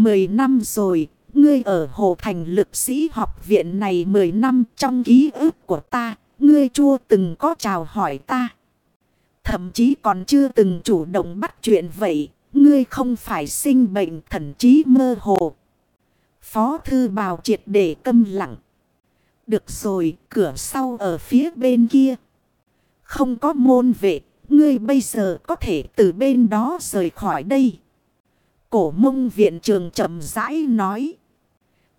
Mười năm rồi, ngươi ở Hồ Thành lực sĩ học viện này mười năm trong ký ức của ta, ngươi chưa từng có chào hỏi ta. Thậm chí còn chưa từng chủ động bắt chuyện vậy, ngươi không phải sinh bệnh thần trí mơ hồ. Phó thư bào triệt để câm lặng. Được rồi, cửa sau ở phía bên kia. Không có môn vệ, ngươi bây giờ có thể từ bên đó rời khỏi đây. Cổ mông viện trường chậm rãi nói.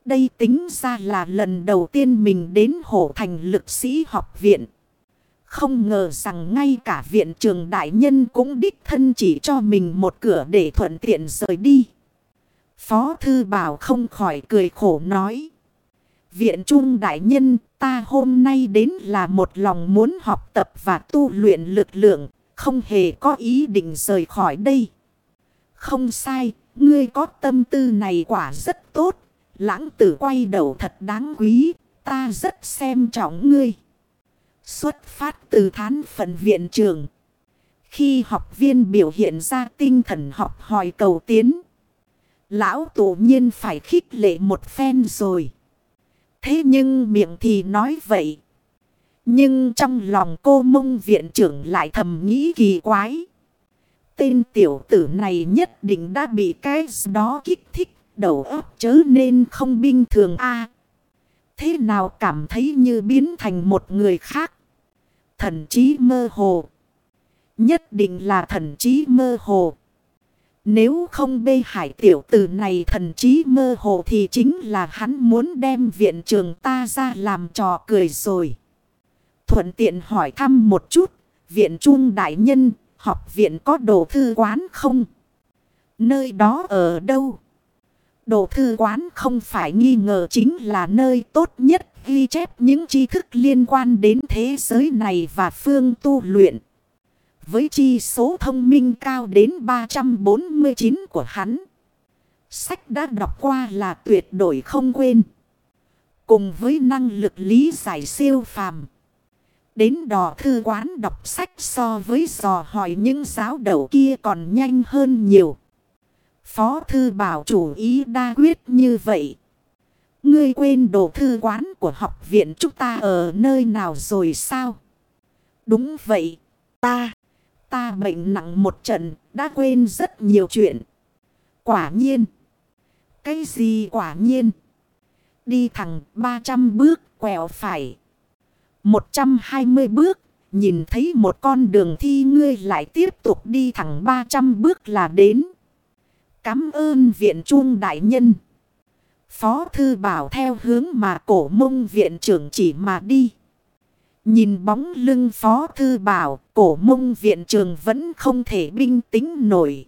Đây tính ra là lần đầu tiên mình đến hổ thành lực sĩ học viện. Không ngờ rằng ngay cả viện trường đại nhân cũng đích thân chỉ cho mình một cửa để thuận tiện rời đi. Phó thư bảo không khỏi cười khổ nói. Viện trung đại nhân ta hôm nay đến là một lòng muốn học tập và tu luyện lực lượng. Không hề có ý định rời khỏi đây. Không sai, ngươi có tâm tư này quả rất tốt. Lãng tử quay đầu thật đáng quý, ta rất xem trọng ngươi. Xuất phát từ thán phận viện trường. Khi học viên biểu hiện ra tinh thần học hỏi cầu tiến. Lão tổ nhiên phải khích lệ một phen rồi. Thế nhưng miệng thì nói vậy. Nhưng trong lòng cô mông viện trưởng lại thầm nghĩ kỳ quái. Tên tiểu tử này nhất định đã bị cái đó kích thích đầu óc chớ nên không bình thường a Thế nào cảm thấy như biến thành một người khác? Thần trí mơ hồ. Nhất định là thần trí mơ hồ. Nếu không bê hải tiểu tử này thần trí mơ hồ thì chính là hắn muốn đem viện trường ta ra làm trò cười rồi. Thuận tiện hỏi thăm một chút, viện trung đại nhân, học viện có đồ thư quán không? Nơi đó ở đâu? Đồ thư quán không phải nghi ngờ chính là nơi tốt nhất, ghi chép những tri thức liên quan đến thế giới này và phương tu luyện. Với chi số thông minh cao đến 349 của hắn. Sách đã đọc qua là tuyệt đối không quên. Cùng với năng lực lý giải siêu phàm. Đến đò thư quán đọc sách so với dò hỏi những giáo đầu kia còn nhanh hơn nhiều. Phó thư bảo chủ ý đa quyết như vậy. Ngươi quên đồ thư quán của học viện chúng ta ở nơi nào rồi sao? Đúng vậy, ta, ta bệnh nặng một trận, đã quên rất nhiều chuyện. Quả nhiên. Cái gì quả nhiên? Đi thẳng 300 bước, quẹo phải. 120 bước, nhìn thấy một con đường thi ngươi lại tiếp tục đi thẳng 300 bước là đến. Cám ơn viện trung đại nhân. Phó thư bảo theo hướng mà cổ mông viện trưởng chỉ mà đi. Nhìn bóng lưng phó thư bảo, cổ mông viện trường vẫn không thể binh tính nổi.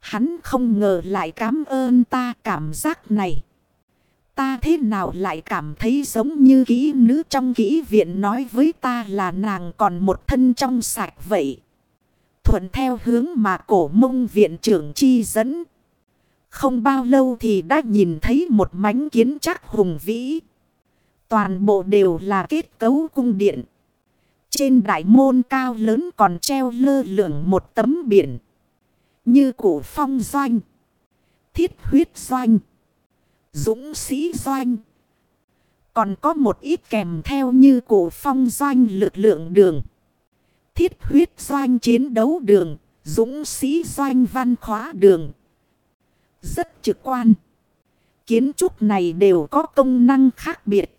Hắn không ngờ lại cảm ơn ta cảm giác này. Ta thế nào lại cảm thấy giống như kỹ nữ trong kỹ viện nói với ta là nàng còn một thân trong sạch vậy. Thuận theo hướng mà cổ mông viện trưởng chi dẫn. Không bao lâu thì đã nhìn thấy một mánh kiến chắc hùng vĩ. Toàn bộ đều là kết cấu cung điện. Trên đại môn cao lớn còn treo lơ lửng một tấm biển. Như cổ phong doanh. Thiết huyết doanh. Dũng sĩ doanh. Còn có một ít kèm theo như cổ phong doanh lực lượng đường. Thiết huyết doanh chiến đấu đường. Dũng sĩ doanh văn khóa đường. Rất trực quan. Kiến trúc này đều có công năng khác biệt.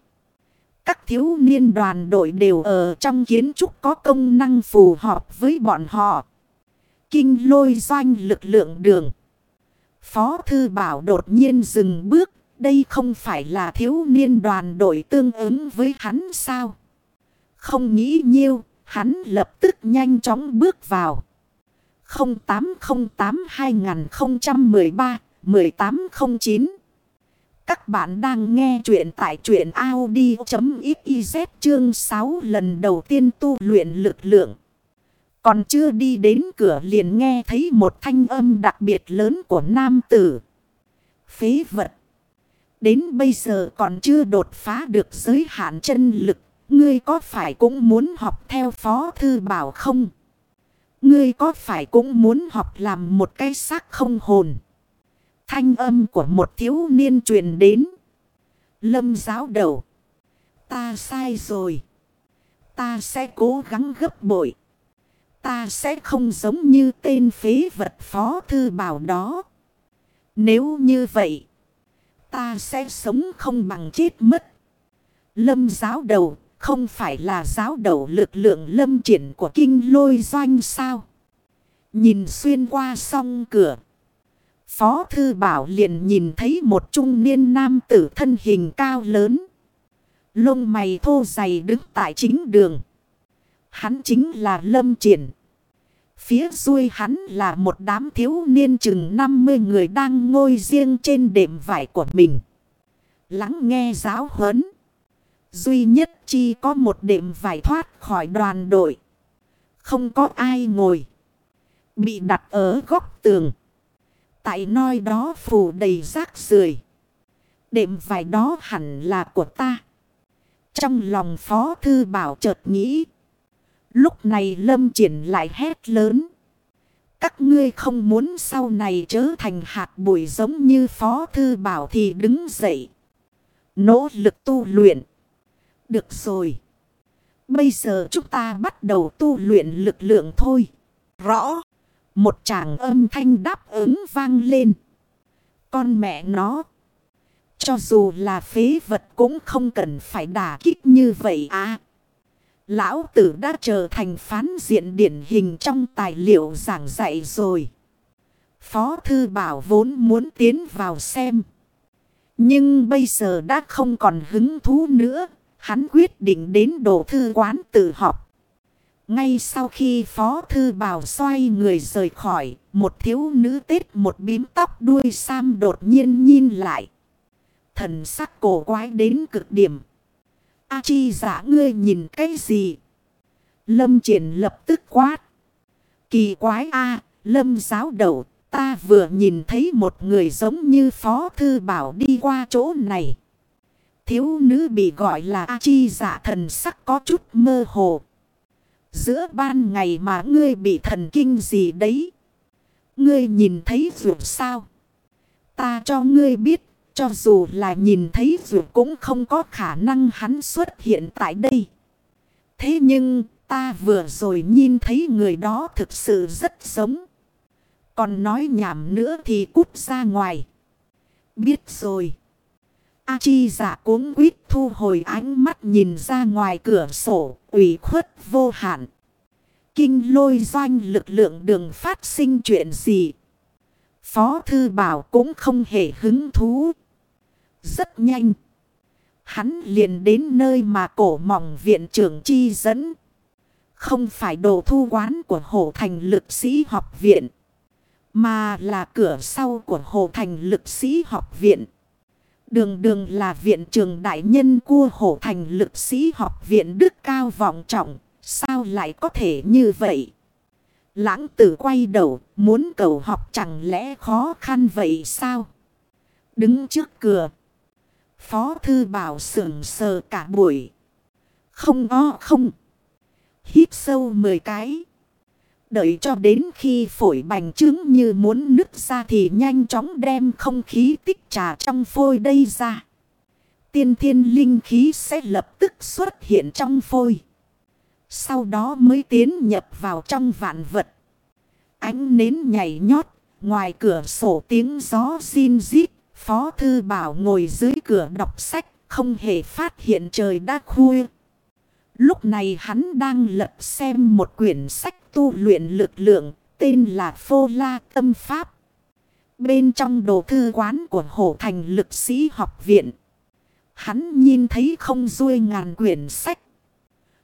Các thiếu niên đoàn đội đều ở trong kiến trúc có công năng phù hợp với bọn họ. Kinh lôi doanh lực lượng đường. Phó thư bảo đột nhiên dừng bước. Đây không phải là thiếu niên đoàn đội tương ứng với hắn sao? Không nghĩ nhiêu, hắn lập tức nhanh chóng bước vào. 0808 2013 1809 Các bạn đang nghe chuyện tại chuyện Audi.xyz chương 6 lần đầu tiên tu luyện lực lượng. Còn chưa đi đến cửa liền nghe thấy một thanh âm đặc biệt lớn của nam tử. Phế vật. Đến bây giờ còn chưa đột phá được giới hạn chân lực. Ngươi có phải cũng muốn học theo phó thư bảo không? Ngươi có phải cũng muốn học làm một cái xác không hồn? thanh âm của một thiếu niên truyền đến. Lâm giáo đầu. Ta sai rồi. Ta sẽ cố gắng gấp bội. Ta sẽ không giống như tên phế vật phó thư bảo đó. Nếu như vậy. Ta sẽ sống không bằng chết mất. Lâm giáo đầu, không phải là giáo đầu lực lượng lâm triển của kinh lôi doanh sao. Nhìn xuyên qua song cửa. Phó Thư Bảo liền nhìn thấy một trung niên nam tử thân hình cao lớn. Lông mày thô dày đứng tại chính đường. Hắn chính là Lâm Triển. Phía xuôi hắn là một đám thiếu niên chừng 50 người đang ngồi riêng trên đệm vải của mình. Lắng nghe giáo huấn. Duy nhất chi có một đệm vải thoát khỏi đoàn đội. Không có ai ngồi. Bị đặt ở góc tường. Tại nơi đó phủ đầy rác rưởi Đệm vải đó hẳn là của ta. Trong lòng phó thư bảo chợt nghĩ. Lúc này lâm triển lại hét lớn. Các ngươi không muốn sau này trở thành hạt bụi giống như phó thư bảo thì đứng dậy. Nỗ lực tu luyện. Được rồi. Bây giờ chúng ta bắt đầu tu luyện lực lượng thôi. Rõ. Một chàng âm thanh đáp ứng vang lên. Con mẹ nó. Cho dù là phế vật cũng không cần phải đả kích như vậy à. Lão tử đã trở thành phán diện điển hình trong tài liệu giảng dạy rồi. Phó thư bảo vốn muốn tiến vào xem. Nhưng bây giờ đã không còn hứng thú nữa. Hắn quyết định đến đồ thư quán tự học. Ngay sau khi Phó Thư Bảo xoay người rời khỏi, một thiếu nữ tết một bím tóc đuôi sam đột nhiên nhìn lại. Thần sắc cổ quái đến cực điểm. A chi giả ngươi nhìn cái gì? Lâm triển lập tức quát. Kỳ quái A, lâm giáo đầu, ta vừa nhìn thấy một người giống như Phó Thư Bảo đi qua chỗ này. Thiếu nữ bị gọi là A chi giả thần sắc có chút mơ hồ. Giữa ban ngày mà ngươi bị thần kinh gì đấy? Ngươi nhìn thấy vượt sao? Ta cho ngươi biết, cho dù là nhìn thấy dù cũng không có khả năng hắn xuất hiện tại đây. Thế nhưng, ta vừa rồi nhìn thấy người đó thực sự rất giống. Còn nói nhảm nữa thì cút ra ngoài. Biết rồi. A chi giả cuống quýt thu hồi ánh mắt nhìn ra ngoài cửa sổ, ủy khuất vô hạn. Kinh lôi doanh lực lượng đường phát sinh chuyện gì? Phó thư bảo cũng không hề hứng thú. Rất nhanh. Hắn liền đến nơi mà cổ mỏng viện trưởng chi dẫn. Không phải đồ thu quán của Hồ Thành lực sĩ học viện. Mà là cửa sau của Hồ Thành lực sĩ học viện. Đường đường là viện trường đại nhân của Hồ Thành lực sĩ học viện đức cao vọng trọng. Sao lại có thể như vậy? Lãng tử quay đầu, muốn cầu học chẳng lẽ khó khăn vậy sao? Đứng trước cửa. Phó thư bảo sưởng sờ cả buổi. Không o không. Hít sâu 10 cái. Đợi cho đến khi phổi bành trướng như muốn nứt ra thì nhanh chóng đem không khí tích trà trong phôi đây ra. Tiên thiên linh khí sẽ lập tức xuất hiện trong phôi. Sau đó mới tiến nhập vào trong vạn vật. Ánh nến nhảy nhót. Ngoài cửa sổ tiếng gió xin rít. Phó Thư Bảo ngồi dưới cửa đọc sách. Không hề phát hiện trời đã khuya. Lúc này hắn đang lật xem một quyển sách tu luyện lực lượng. Tên là Phô La Tâm Pháp. Bên trong đồ thư quán của Hổ Thành lực sĩ học viện. Hắn nhìn thấy không ruôi ngàn quyển sách.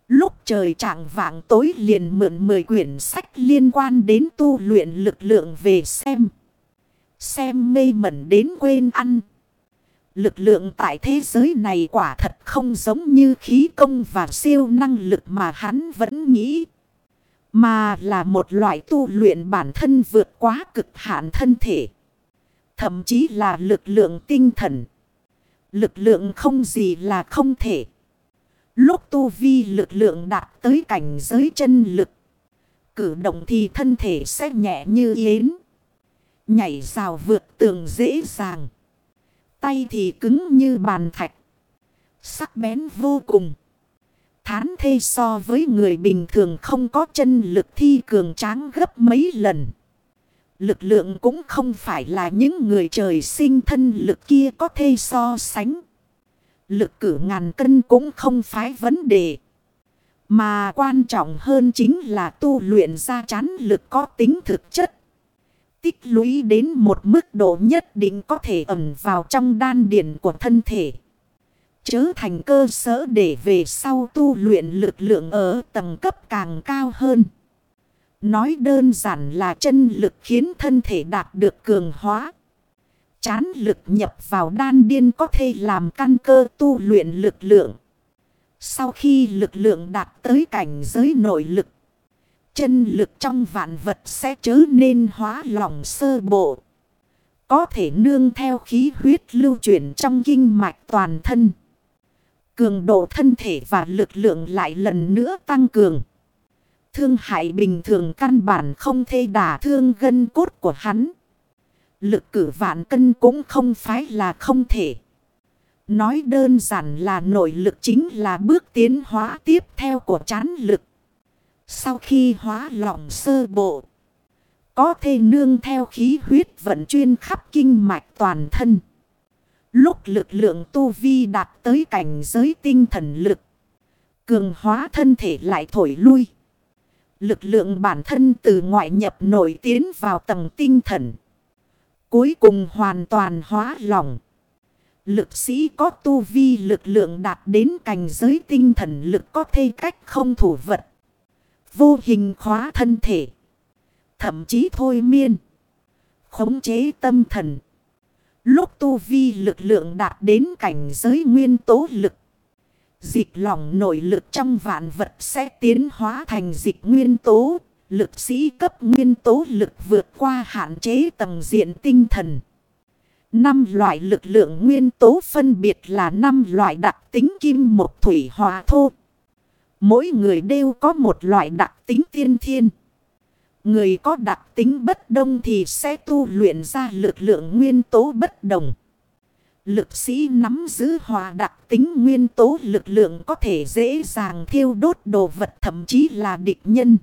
Lúc trời trạng vạng tối liền mượn 10 quyển sách liên quan đến tu luyện lực lượng về xem. Xem mê mẩn đến quên ăn. Lực lượng tại thế giới này quả thật không giống như khí công và siêu năng lực mà hắn vẫn nghĩ. Mà là một loại tu luyện bản thân vượt quá cực hạn thân thể. Thậm chí là lực lượng tinh thần. Lực lượng không gì là không thể. Lúc tu vi lực lượng đạt tới cảnh giới chân lực. Cử động thì thân thể sẽ nhẹ như yến. Nhảy rào vượt tường dễ dàng. Tay thì cứng như bàn thạch. Sắc bén vô cùng. Thán thê so với người bình thường không có chân lực thi cường tráng gấp mấy lần. Lực lượng cũng không phải là những người trời sinh thân lực kia có thể so sánh. Lực cử ngàn cân cũng không phải vấn đề. Mà quan trọng hơn chính là tu luyện ra chán lực có tính thực chất. Tích lũy đến một mức độ nhất định có thể ẩn vào trong đan điển của thân thể. Chớ thành cơ sở để về sau tu luyện lực lượng ở tầng cấp càng cao hơn. Nói đơn giản là chân lực khiến thân thể đạt được cường hóa. Chán lực nhập vào đan điên có thể làm căn cơ tu luyện lực lượng. Sau khi lực lượng đạt tới cảnh giới nội lực. Chân lực trong vạn vật sẽ trở nên hóa lỏng sơ bộ. Có thể nương theo khí huyết lưu chuyển trong kinh mạch toàn thân. Cường độ thân thể và lực lượng lại lần nữa tăng cường. Thương hại bình thường căn bản không thể đả thương gân cốt của hắn. Lực cử vạn cân cũng không phải là không thể. Nói đơn giản là nội lực chính là bước tiến hóa tiếp theo của chán lực. Sau khi hóa lỏng sơ bộ, có thể nương theo khí huyết vận chuyên khắp kinh mạch toàn thân. Lúc lực lượng tu vi đạt tới cảnh giới tinh thần lực, cường hóa thân thể lại thổi lui. Lực lượng bản thân từ ngoại nhập nổi tiến vào tầng tinh thần. Cuối cùng hoàn toàn hóa lỏng. Lực sĩ có tu vi lực lượng đạt đến cảnh giới tinh thần lực có thể cách không thủ vật. Vô hình khóa thân thể. Thậm chí thôi miên. Khống chế tâm thần. Lúc tu vi lực lượng đạt đến cảnh giới nguyên tố lực. Dịch lỏng nội lực trong vạn vật sẽ tiến hóa thành dịch nguyên tố. Lực sĩ cấp nguyên tố lực vượt qua hạn chế tầng diện tinh thần. Năm loại lực lượng nguyên tố phân biệt là năm loại đặc tính kim một thủy hòa thô. Mỗi người đều có một loại đặc tính tiên thiên. Người có đặc tính bất đông thì sẽ tu luyện ra lực lượng nguyên tố bất đồng. Lực sĩ nắm giữ hòa đặc tính nguyên tố lực lượng có thể dễ dàng thiêu đốt đồ vật, thậm chí là địch nhân.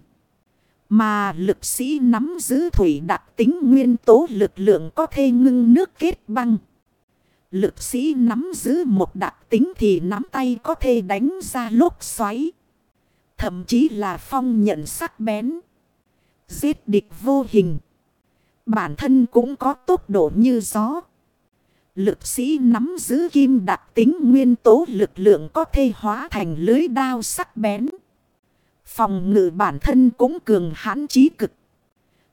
Mà lực sĩ nắm giữ thủy đặc tính nguyên tố lực lượng có thể ngưng nước kết băng. Lực sĩ nắm giữ một đặc tính thì nắm tay có thể đánh ra lốc xoáy. Thậm chí là phong nhận sắc bén. Giết địch vô hình. Bản thân cũng có tốc độ như gió. Lực sĩ nắm giữ kim đặc tính nguyên tố lực lượng có thể hóa thành lưới đao sắc bén. Phòng ngự bản thân cũng cường hãn trí cực.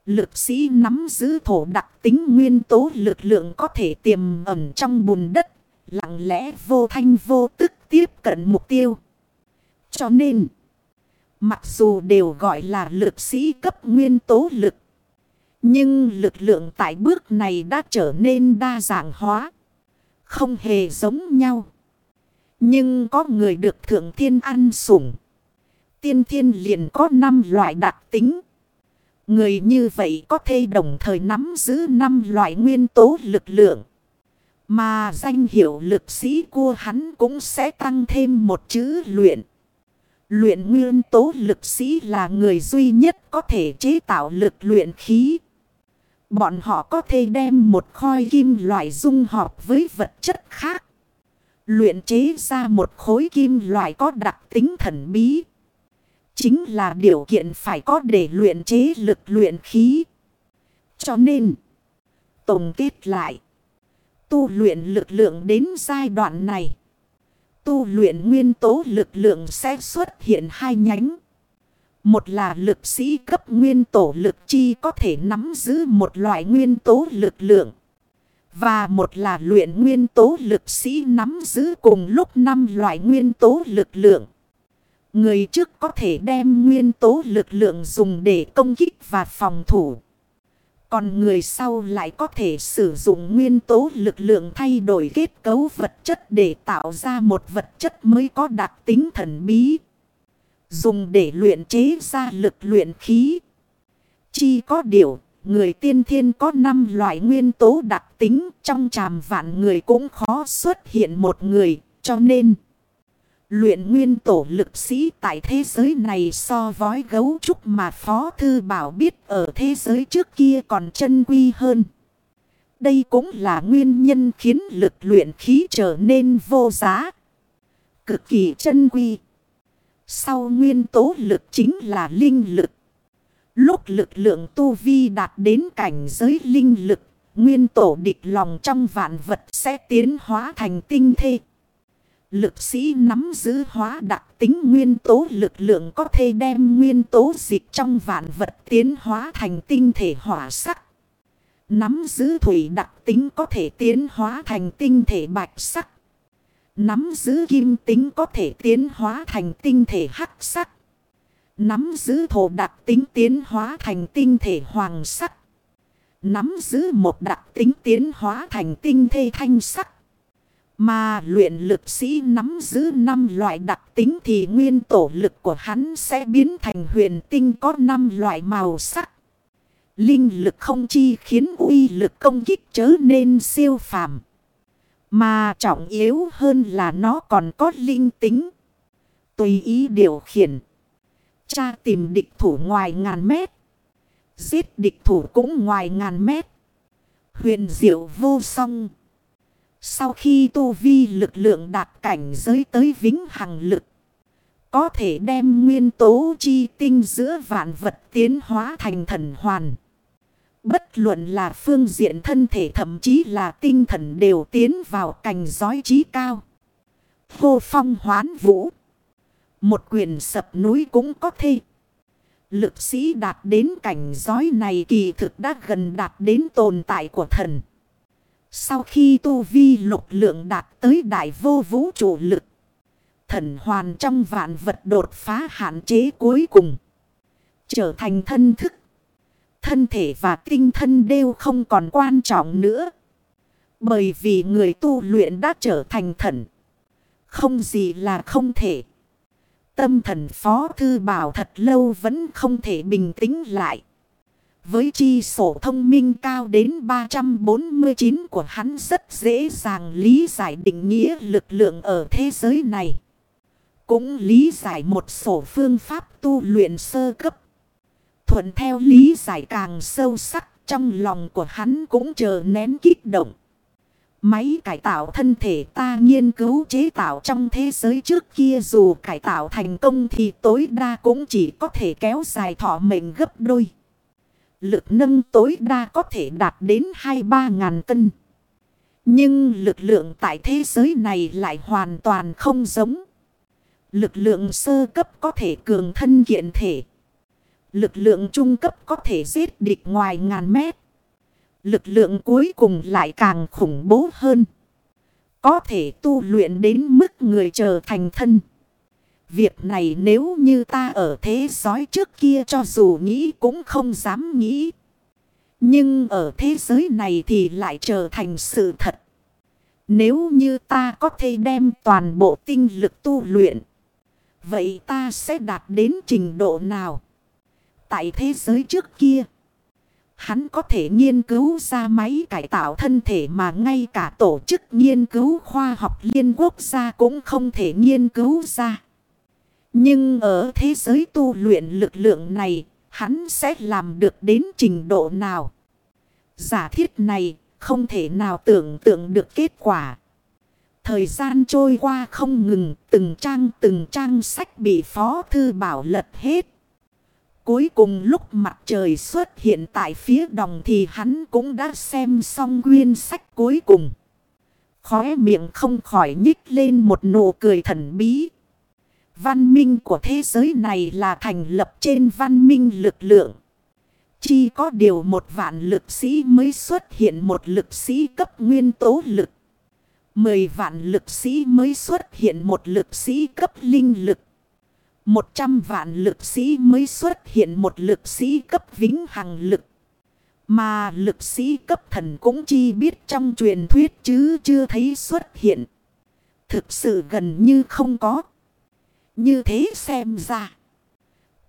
Lực sĩ nắm giữ thổ đặc tính nguyên tố lực lượng có thể tiềm ẩn trong bùn đất. Lặng lẽ vô thanh vô tức tiếp cận mục tiêu. Cho nên, mặc dù đều gọi là lực sĩ cấp nguyên tố lực. Nhưng lực lượng tại bước này đã trở nên đa dạng hóa. Không hề giống nhau. Nhưng có người được thượng thiên ăn sủng. Tiên thiên liền có 5 loại đặc tính. Người như vậy có thể đồng thời nắm giữ 5 loại nguyên tố lực lượng. Mà danh hiệu lực sĩ của hắn cũng sẽ tăng thêm một chữ luyện. Luyện nguyên tố lực sĩ là người duy nhất có thể chế tạo lực luyện khí. Bọn họ có thể đem một khoi kim loại dung hợp với vật chất khác. Luyện chế ra một khối kim loại có đặc tính thần bí. Chính là điều kiện phải có để luyện chế lực luyện khí. Cho nên, tổng kết lại. Tu luyện lực lượng đến giai đoạn này. Tu luyện nguyên tố lực lượng sẽ xuất hiện hai nhánh. Một là lực sĩ cấp nguyên tổ lực chi có thể nắm giữ một loại nguyên tố lực lượng. Và một là luyện nguyên tố lực sĩ nắm giữ cùng lúc năm loại nguyên tố lực lượng. Người trước có thể đem nguyên tố lực lượng dùng để công kích và phòng thủ. Còn người sau lại có thể sử dụng nguyên tố lực lượng thay đổi kết cấu vật chất để tạo ra một vật chất mới có đặc tính thần bí. Dùng để luyện chế ra lực luyện khí. Chi có điều, người tiên thiên có 5 loại nguyên tố đặc tính, trong tràm vạn người cũng khó xuất hiện một người, cho nên luyện nguyên tổ lực sĩ tại thế giới này so với gấu trúc mà Phó Thư Bảo biết ở thế giới trước kia còn chân quy hơn. Đây cũng là nguyên nhân khiến lực luyện khí trở nên vô giá. Cực kỳ chân quy. Sau nguyên tố lực chính là linh lực. Lúc lực lượng tu vi đạt đến cảnh giới linh lực, nguyên tổ địch lòng trong vạn vật sẽ tiến hóa thành tinh thê. Lực sĩ nắm giữ hóa đặc tính nguyên tố, lực lượng có thể đem nguyên tố dịch trong vạn vật tiến hóa thành tinh thể hỏa sắc. Nắm giữ thủy đặc tính có thể tiến hóa thành tinh thể bạch sắc. Nắm giữ kim tính có thể tiến hóa thành tinh thể hắc sắc. Nắm giữ thổ đặc tính tiến hóa thành tinh thể hoàng sắc. Nắm giữ một đặc tính tiến hóa thành tinh thể thanh sắc. Mà luyện lực sĩ nắm giữ 5 loại đặc tính thì nguyên tổ lực của hắn sẽ biến thành huyền tinh có 5 loại màu sắc. Linh lực không chi khiến uy lực công kích trở nên siêu phàm. Mà trọng yếu hơn là nó còn có linh tính. Tùy ý điều khiển. Cha tìm địch thủ ngoài ngàn mét. Giết địch thủ cũng ngoài ngàn mét. Huyền diệu vô song. Sau khi tu vi lực lượng đạt cảnh giới tới vĩnh hằng lực. Có thể đem nguyên tố chi tinh giữa vạn vật tiến hóa thành thần hoàn. Bất luận là phương diện thân thể thậm chí là tinh thần đều tiến vào cảnh giới trí cao. Hô phong hoán vũ. Một quyền sập núi cũng có thể. Lực sĩ đạt đến cảnh giới này kỳ thực đã gần đạt đến tồn tại của thần. Sau khi tu vi lục lượng đạt tới đại vô vũ trụ lực. Thần hoàn trong vạn vật đột phá hạn chế cuối cùng. Trở thành thân thức. Thân thể và tinh thân đều không còn quan trọng nữa. Bởi vì người tu luyện đã trở thành thần. Không gì là không thể. Tâm thần phó thư bảo thật lâu vẫn không thể bình tĩnh lại. Với chi sổ thông minh cao đến 349 của hắn rất dễ dàng lý giải định nghĩa lực lượng ở thế giới này. Cũng lý giải một sổ phương pháp tu luyện sơ cấp. Thuận theo lý giải càng sâu sắc, trong lòng của hắn cũng chờ nén kích động. Máy cải tạo thân thể ta nghiên cứu chế tạo trong thế giới trước kia dù cải tạo thành công thì tối đa cũng chỉ có thể kéo dài thọ mệnh gấp đôi. Lực nâng tối đa có thể đạt đến 2-3 ngàn cân. Nhưng lực lượng tại thế giới này lại hoàn toàn không giống. Lực lượng sơ cấp có thể cường thân kiện thể. Lực lượng trung cấp có thể giết địch ngoài ngàn mét. Lực lượng cuối cùng lại càng khủng bố hơn. Có thể tu luyện đến mức người trở thành thân. Việc này nếu như ta ở thế giới trước kia cho dù nghĩ cũng không dám nghĩ. Nhưng ở thế giới này thì lại trở thành sự thật. Nếu như ta có thể đem toàn bộ tinh lực tu luyện. Vậy ta sẽ đạt đến trình độ nào? Tại thế giới trước kia. Hắn có thể nghiên cứu ra máy cải tạo thân thể mà ngay cả tổ chức nghiên cứu khoa học liên quốc gia cũng không thể nghiên cứu ra. Nhưng ở thế giới tu luyện lực lượng này, hắn sẽ làm được đến trình độ nào? Giả thiết này không thể nào tưởng tượng được kết quả. Thời gian trôi qua không ngừng, từng trang từng trang sách bị Phó Thư Bảo lật hết. Cuối cùng lúc mặt trời xuất hiện tại phía đồng thì hắn cũng đã xem xong quyên sách cuối cùng. Khóe miệng không khỏi nhích lên một nụ cười thần bí. Văn minh của thế giới này là thành lập trên văn minh lực lượng. Chỉ có điều một vạn lực sĩ mới xuất hiện một lực sĩ cấp nguyên tố lực. Mười vạn lực sĩ mới xuất hiện một lực sĩ cấp linh lực. Một trăm vạn lực sĩ mới xuất hiện một lực sĩ cấp vĩnh hằng lực. Mà lực sĩ cấp thần cũng chi biết trong truyền thuyết chứ chưa thấy xuất hiện. Thực sự gần như không có. Như thế xem ra.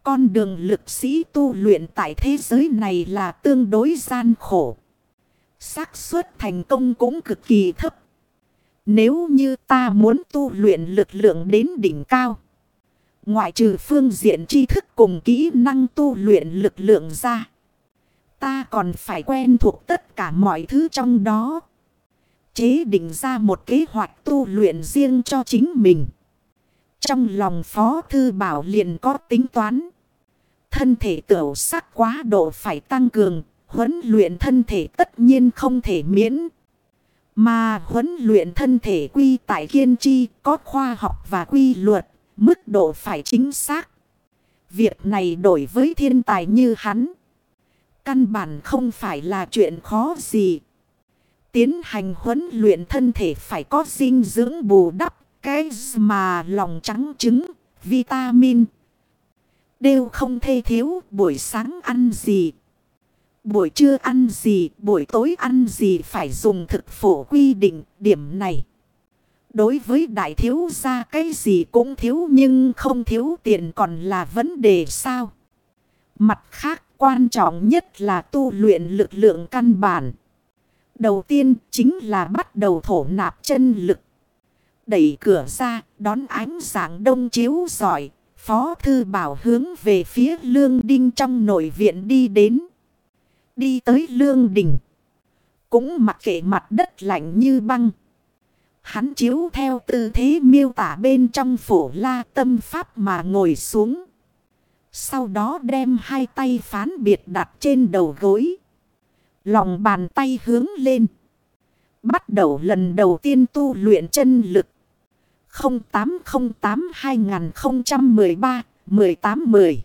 Con đường lực sĩ tu luyện tại thế giới này là tương đối gian khổ. xác suất thành công cũng cực kỳ thấp. Nếu như ta muốn tu luyện lực lượng đến đỉnh cao. Ngoại trừ phương diện tri thức cùng kỹ năng tu luyện lực lượng ra. Ta còn phải quen thuộc tất cả mọi thứ trong đó. Chế định ra một kế hoạch tu luyện riêng cho chính mình. Trong lòng Phó Thư Bảo liền có tính toán. Thân thể tiểu sắc quá độ phải tăng cường. Huấn luyện thân thể tất nhiên không thể miễn. Mà huấn luyện thân thể quy tại kiên chi, có khoa học và quy luật. Mức độ phải chính xác. Việc này đổi với thiên tài như hắn. Căn bản không phải là chuyện khó gì. Tiến hành huấn luyện thân thể phải có dinh dưỡng bù đắp. Cái mà lòng trắng trứng, vitamin. Đều không thê thiếu buổi sáng ăn gì. Buổi trưa ăn gì, buổi tối ăn gì phải dùng thực phổ quy định điểm này. Đối với đại thiếu gia cái gì cũng thiếu nhưng không thiếu tiền còn là vấn đề sao. Mặt khác quan trọng nhất là tu luyện lực lượng căn bản. Đầu tiên chính là bắt đầu thổ nạp chân lực. Đẩy cửa ra, đón ánh sáng đông chiếu giỏi. Phó thư bảo hướng về phía lương đinh trong nội viện đi đến. Đi tới lương đình Cũng mặc kệ mặt đất lạnh như băng. Hắn chiếu theo tư thế miêu tả bên trong phổ la tâm pháp mà ngồi xuống. Sau đó đem hai tay phán biệt đặt trên đầu gối. Lòng bàn tay hướng lên. Bắt đầu lần đầu tiên tu luyện chân lực. 0808-2013-1810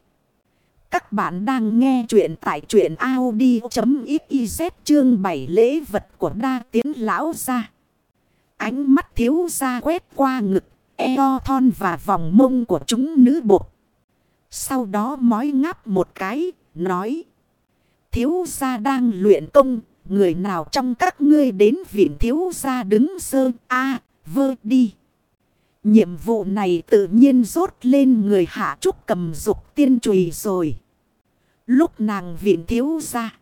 Các bạn đang nghe chuyện tại chuyện Audi.xyz chương 7 lễ vật của đa tiến lão ra. Ánh mắt thiếu ra quét qua ngực, eo thon và vòng mông của chúng nữ bột. Sau đó mói ngáp một cái, nói. Thiếu gia đang luyện công, người nào trong các ngươi đến viện thiếu gia đứng sơ a vơ đi. Nhiệm vụ này tự nhiên rốt lên người hạ trúc cầm dục tiên trùy rồi. Lúc nàng viện thiếu gia.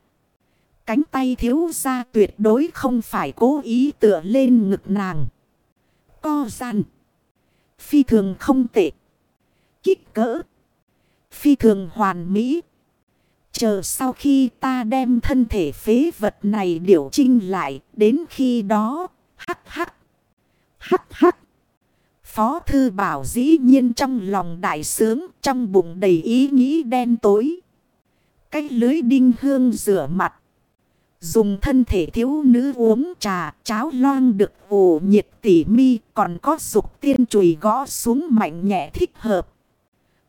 Cánh tay thiếu gia tuyệt đối không phải cố ý tựa lên ngực nàng. Co gian. Phi thường không tệ. Kích cỡ. Phi thường hoàn mỹ. Chờ sau khi ta đem thân thể phế vật này điều trinh lại. Đến khi đó. Hắc hắc. Hắc hắc. Phó thư bảo dĩ nhiên trong lòng đại sướng. Trong bụng đầy ý nghĩ đen tối. Cái lưới đinh hương rửa mặt. Dùng thân thể thiếu nữ uống trà, cháo loang được ủ nhiệt tỉ mi, còn có dục tiên chùi gõ xuống mạnh nhẹ thích hợp.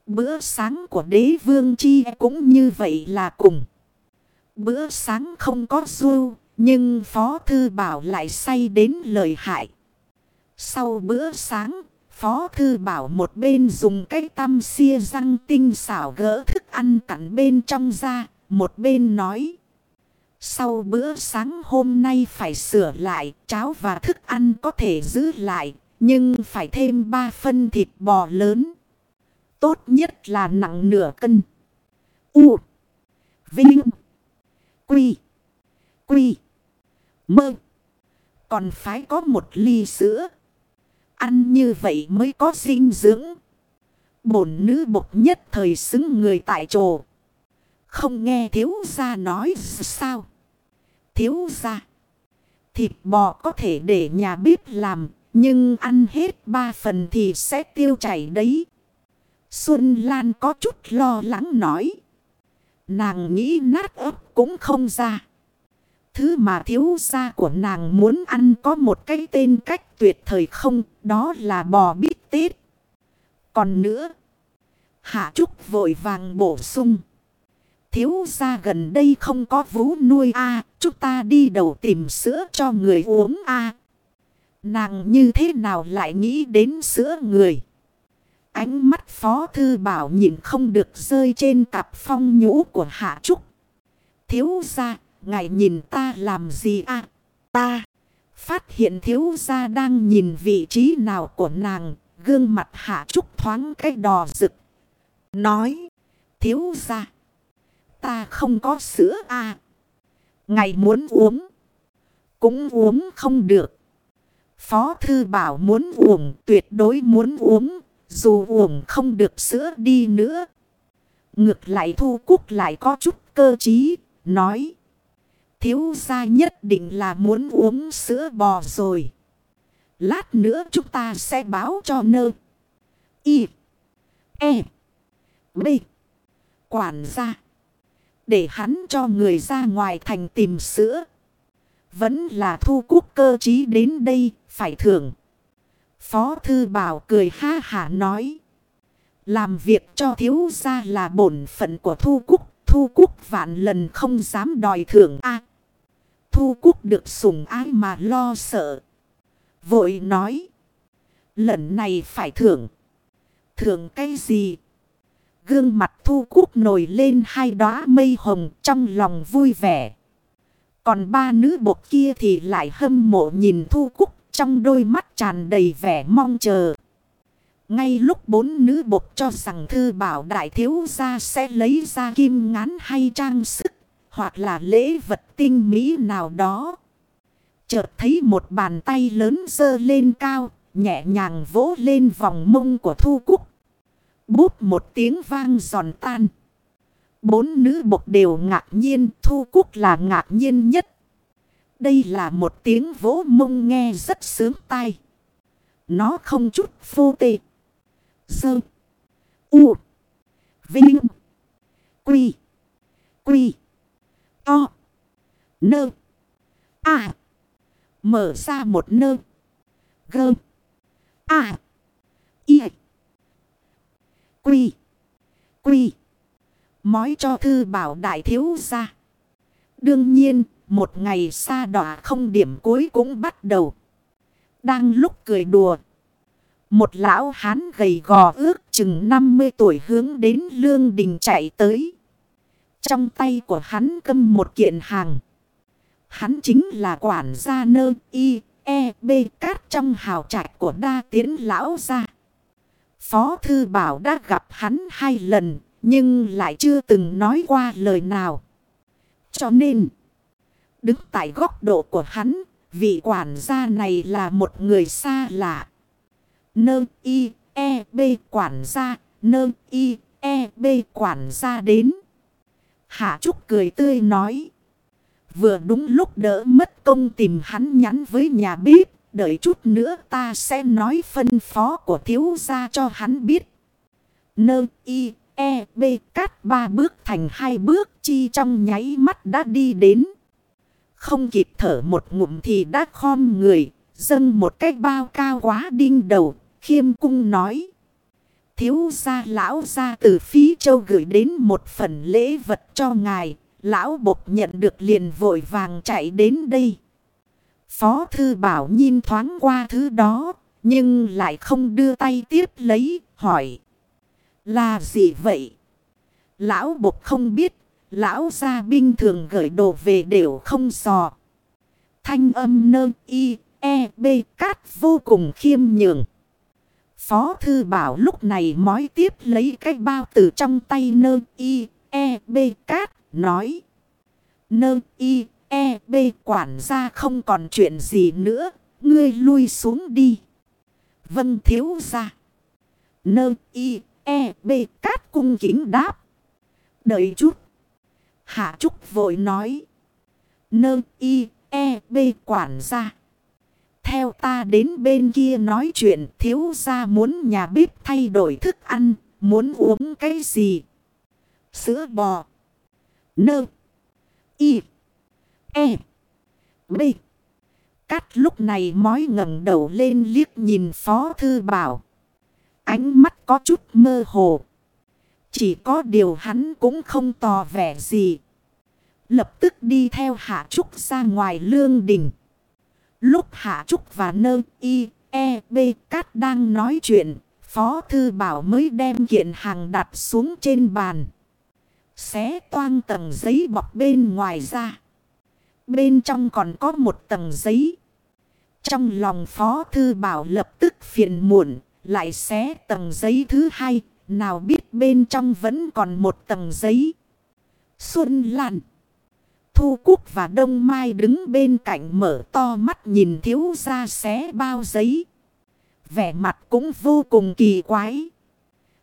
Bữa sáng của đế vương chi cũng như vậy là cùng. Bữa sáng không có du, nhưng Phó Thư Bảo lại say đến lời hại. Sau bữa sáng, Phó Thư Bảo một bên dùng cái tăm xia răng tinh xảo gỡ thức ăn cặn bên trong ra, một bên nói. Sau bữa sáng hôm nay phải sửa lại, cháo và thức ăn có thể giữ lại, nhưng phải thêm 3 phân thịt bò lớn. Tốt nhất là nặng nửa cân. U. Vinh. Quy. Quy. Mơ. Còn phải có một ly sữa. Ăn như vậy mới có dinh dưỡng. Bổn nữ bộc nhất thời xứng người tại trồ. Không nghe thiếu gia nói sao. Thiếu gia. Thịt bò có thể để nhà bếp làm. Nhưng ăn hết ba phần thì sẽ tiêu chảy đấy. Xuân Lan có chút lo lắng nói. Nàng nghĩ nát ấp cũng không ra. Thứ mà thiếu gia của nàng muốn ăn có một cái tên cách tuyệt thời không. Đó là bò bít tết. Còn nữa. Hạ Trúc vội vàng bổ sung. Thiếu gia gần đây không có vú nuôi a Chúng ta đi đầu tìm sữa cho người uống a Nàng như thế nào lại nghĩ đến sữa người. Ánh mắt phó thư bảo nhìn không được rơi trên cặp phong nhũ của Hạ Trúc. Thiếu gia, ngài nhìn ta làm gì à? Ta phát hiện thiếu gia đang nhìn vị trí nào của nàng. Gương mặt Hạ Trúc thoáng cái đỏ rực. Nói. Thiếu gia, Ta không có sữa à. ngài muốn uống. Cũng uống không được. Phó thư bảo muốn uống, tuyệt đối muốn uống. Dù uống không được sữa đi nữa. Ngược lại thu cúc lại có chút cơ trí. Nói. Thiếu gia nhất định là muốn uống sữa bò rồi. Lát nữa chúng ta sẽ báo cho nơ. Y. E. B. Quản gia. Để hắn cho người ra ngoài thành tìm sữa. Vẫn là thu quốc cơ trí đến đây, phải thưởng. Phó thư bảo cười ha hả nói. Làm việc cho thiếu gia là bổn phận của thu quốc. Thu quốc vạn lần không dám đòi thưởng a Thu cúc được sủng ái mà lo sợ. Vội nói. Lần này phải thưởng. Thưởng cái gì? Gương mặt thu cúc nổi lên hai đóa mây hồng trong lòng vui vẻ. Còn ba nữ bột kia thì lại hâm mộ nhìn thu cúc trong đôi mắt tràn đầy vẻ mong chờ. Ngay lúc bốn nữ bột cho rằng thư bảo đại thiếu gia sẽ lấy ra kim ngán hay trang sức hoặc là lễ vật tinh mỹ nào đó. Chợt thấy một bàn tay lớn dơ lên cao, nhẹ nhàng vỗ lên vòng mông của Thu Cúc. Bút một tiếng vang giòn tan. Bốn nữ bộc đều ngạc nhiên, Thu Cúc là ngạc nhiên nhất. Đây là một tiếng vỗ mông nghe rất sướng tai. Nó không chút phô tê. Sơ. U. Vinh. Quy. Quy. To. Nơ. À. Mở ra một nơ. Gơ. À. Y. Quy. Quy. Mói cho thư bảo đại thiếu ra. Đương nhiên, một ngày xa đỏ không điểm cuối cũng bắt đầu. Đang lúc cười đùa. Một lão hán gầy gò ước chừng 50 tuổi hướng đến lương đình chạy tới. Trong tay của hắn cầm một kiện hàng. Hắn chính là quản gia nơ y e b cát trong hào trạch của đa tiến lão gia. Phó thư bảo đã gặp hắn hai lần nhưng lại chưa từng nói qua lời nào. Cho nên, đứng tại góc độ của hắn, vị quản gia này là một người xa lạ. Nơ y e b quản gia, nơ y e b quản gia đến. Hạ Trúc cười tươi nói. Vừa đúng lúc đỡ mất công tìm hắn nhắn với nhà bếp. Đợi chút nữa ta sẽ nói phân phó của thiếu gia cho hắn biết. Nơ y e b cắt ba bước thành hai bước chi trong nháy mắt đã đi đến. Không kịp thở một ngụm thì đã khom người. Dâng một cái bao cao quá đinh đầu. Khiêm cung nói. Thiếu gia lão gia từ phí châu gửi đến một phần lễ vật cho ngài. Lão bột nhận được liền vội vàng chạy đến đây. Phó thư bảo nhìn thoáng qua thứ đó. Nhưng lại không đưa tay tiếp lấy. Hỏi. Là gì vậy? Lão bột không biết. Lão gia binh thường gửi đồ về đều không sò. Thanh âm nơ y e b cát vô cùng khiêm nhường. Phó thư bảo lúc này mói tiếp lấy cái bao từ trong tay nơ y e b, cát, nói. Nơ y e b, quản gia không còn chuyện gì nữa. Ngươi lui xuống đi. Vân thiếu ra. Nơ y e b, cát cung kính đáp. Đợi chút. Hạ Trúc vội nói. Nơ y e b, quản gia. Theo ta đến bên kia nói chuyện, thiếu ra muốn nhà bếp thay đổi thức ăn. Muốn uống cái gì? Sữa bò. Nơ. Y. E. B. Cắt lúc này mói ngẩng đầu lên liếc nhìn Phó Thư Bảo. Ánh mắt có chút mơ hồ. Chỉ có điều hắn cũng không tỏ vẻ gì. Lập tức đi theo Hạ Trúc ra ngoài lương đình. Lúc Hạ Trúc và Nơ Y, E, B Cát đang nói chuyện, Phó Thư Bảo mới đem kiện hàng đặt xuống trên bàn. Xé toang tầng giấy bọc bên ngoài ra. Bên trong còn có một tầng giấy. Trong lòng Phó Thư Bảo lập tức phiền muộn, lại xé tầng giấy thứ hai, nào biết bên trong vẫn còn một tầng giấy. Xuân Lan. Thu Cúc và Đông Mai đứng bên cạnh mở to mắt nhìn thiếu ra xé bao giấy. Vẻ mặt cũng vô cùng kỳ quái.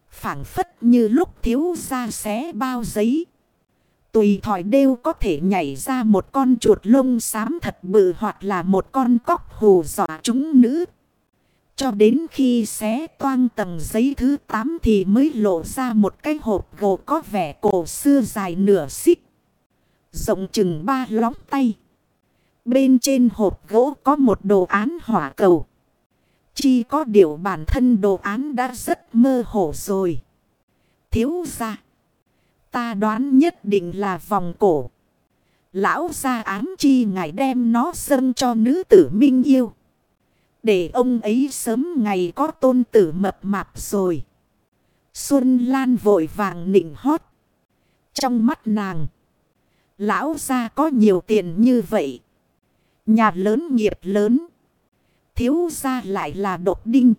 phảng phất như lúc thiếu ra xé bao giấy. Tùy thỏi đều có thể nhảy ra một con chuột lông xám thật bự hoặc là một con cóc hù dọa chúng nữ. Cho đến khi xé toang tầng giấy thứ 8 thì mới lộ ra một cái hộp gỗ có vẻ cổ xưa dài nửa xích. Rộng chừng ba lóng tay. Bên trên hộp gỗ có một đồ án hỏa cầu. Chỉ có điều bản thân đồ án đã rất mơ hồ rồi. Thiếu ra. Ta đoán nhất định là vòng cổ. Lão ra ám chi ngài đem nó dâng cho nữ tử minh yêu. Để ông ấy sớm ngày có tôn tử mập mạp rồi. Xuân Lan vội vàng nịnh hót. Trong mắt nàng. Lão ra có nhiều tiền như vậy. Nhà lớn nghiệp lớn. Thiếu ra lại là độc đinh.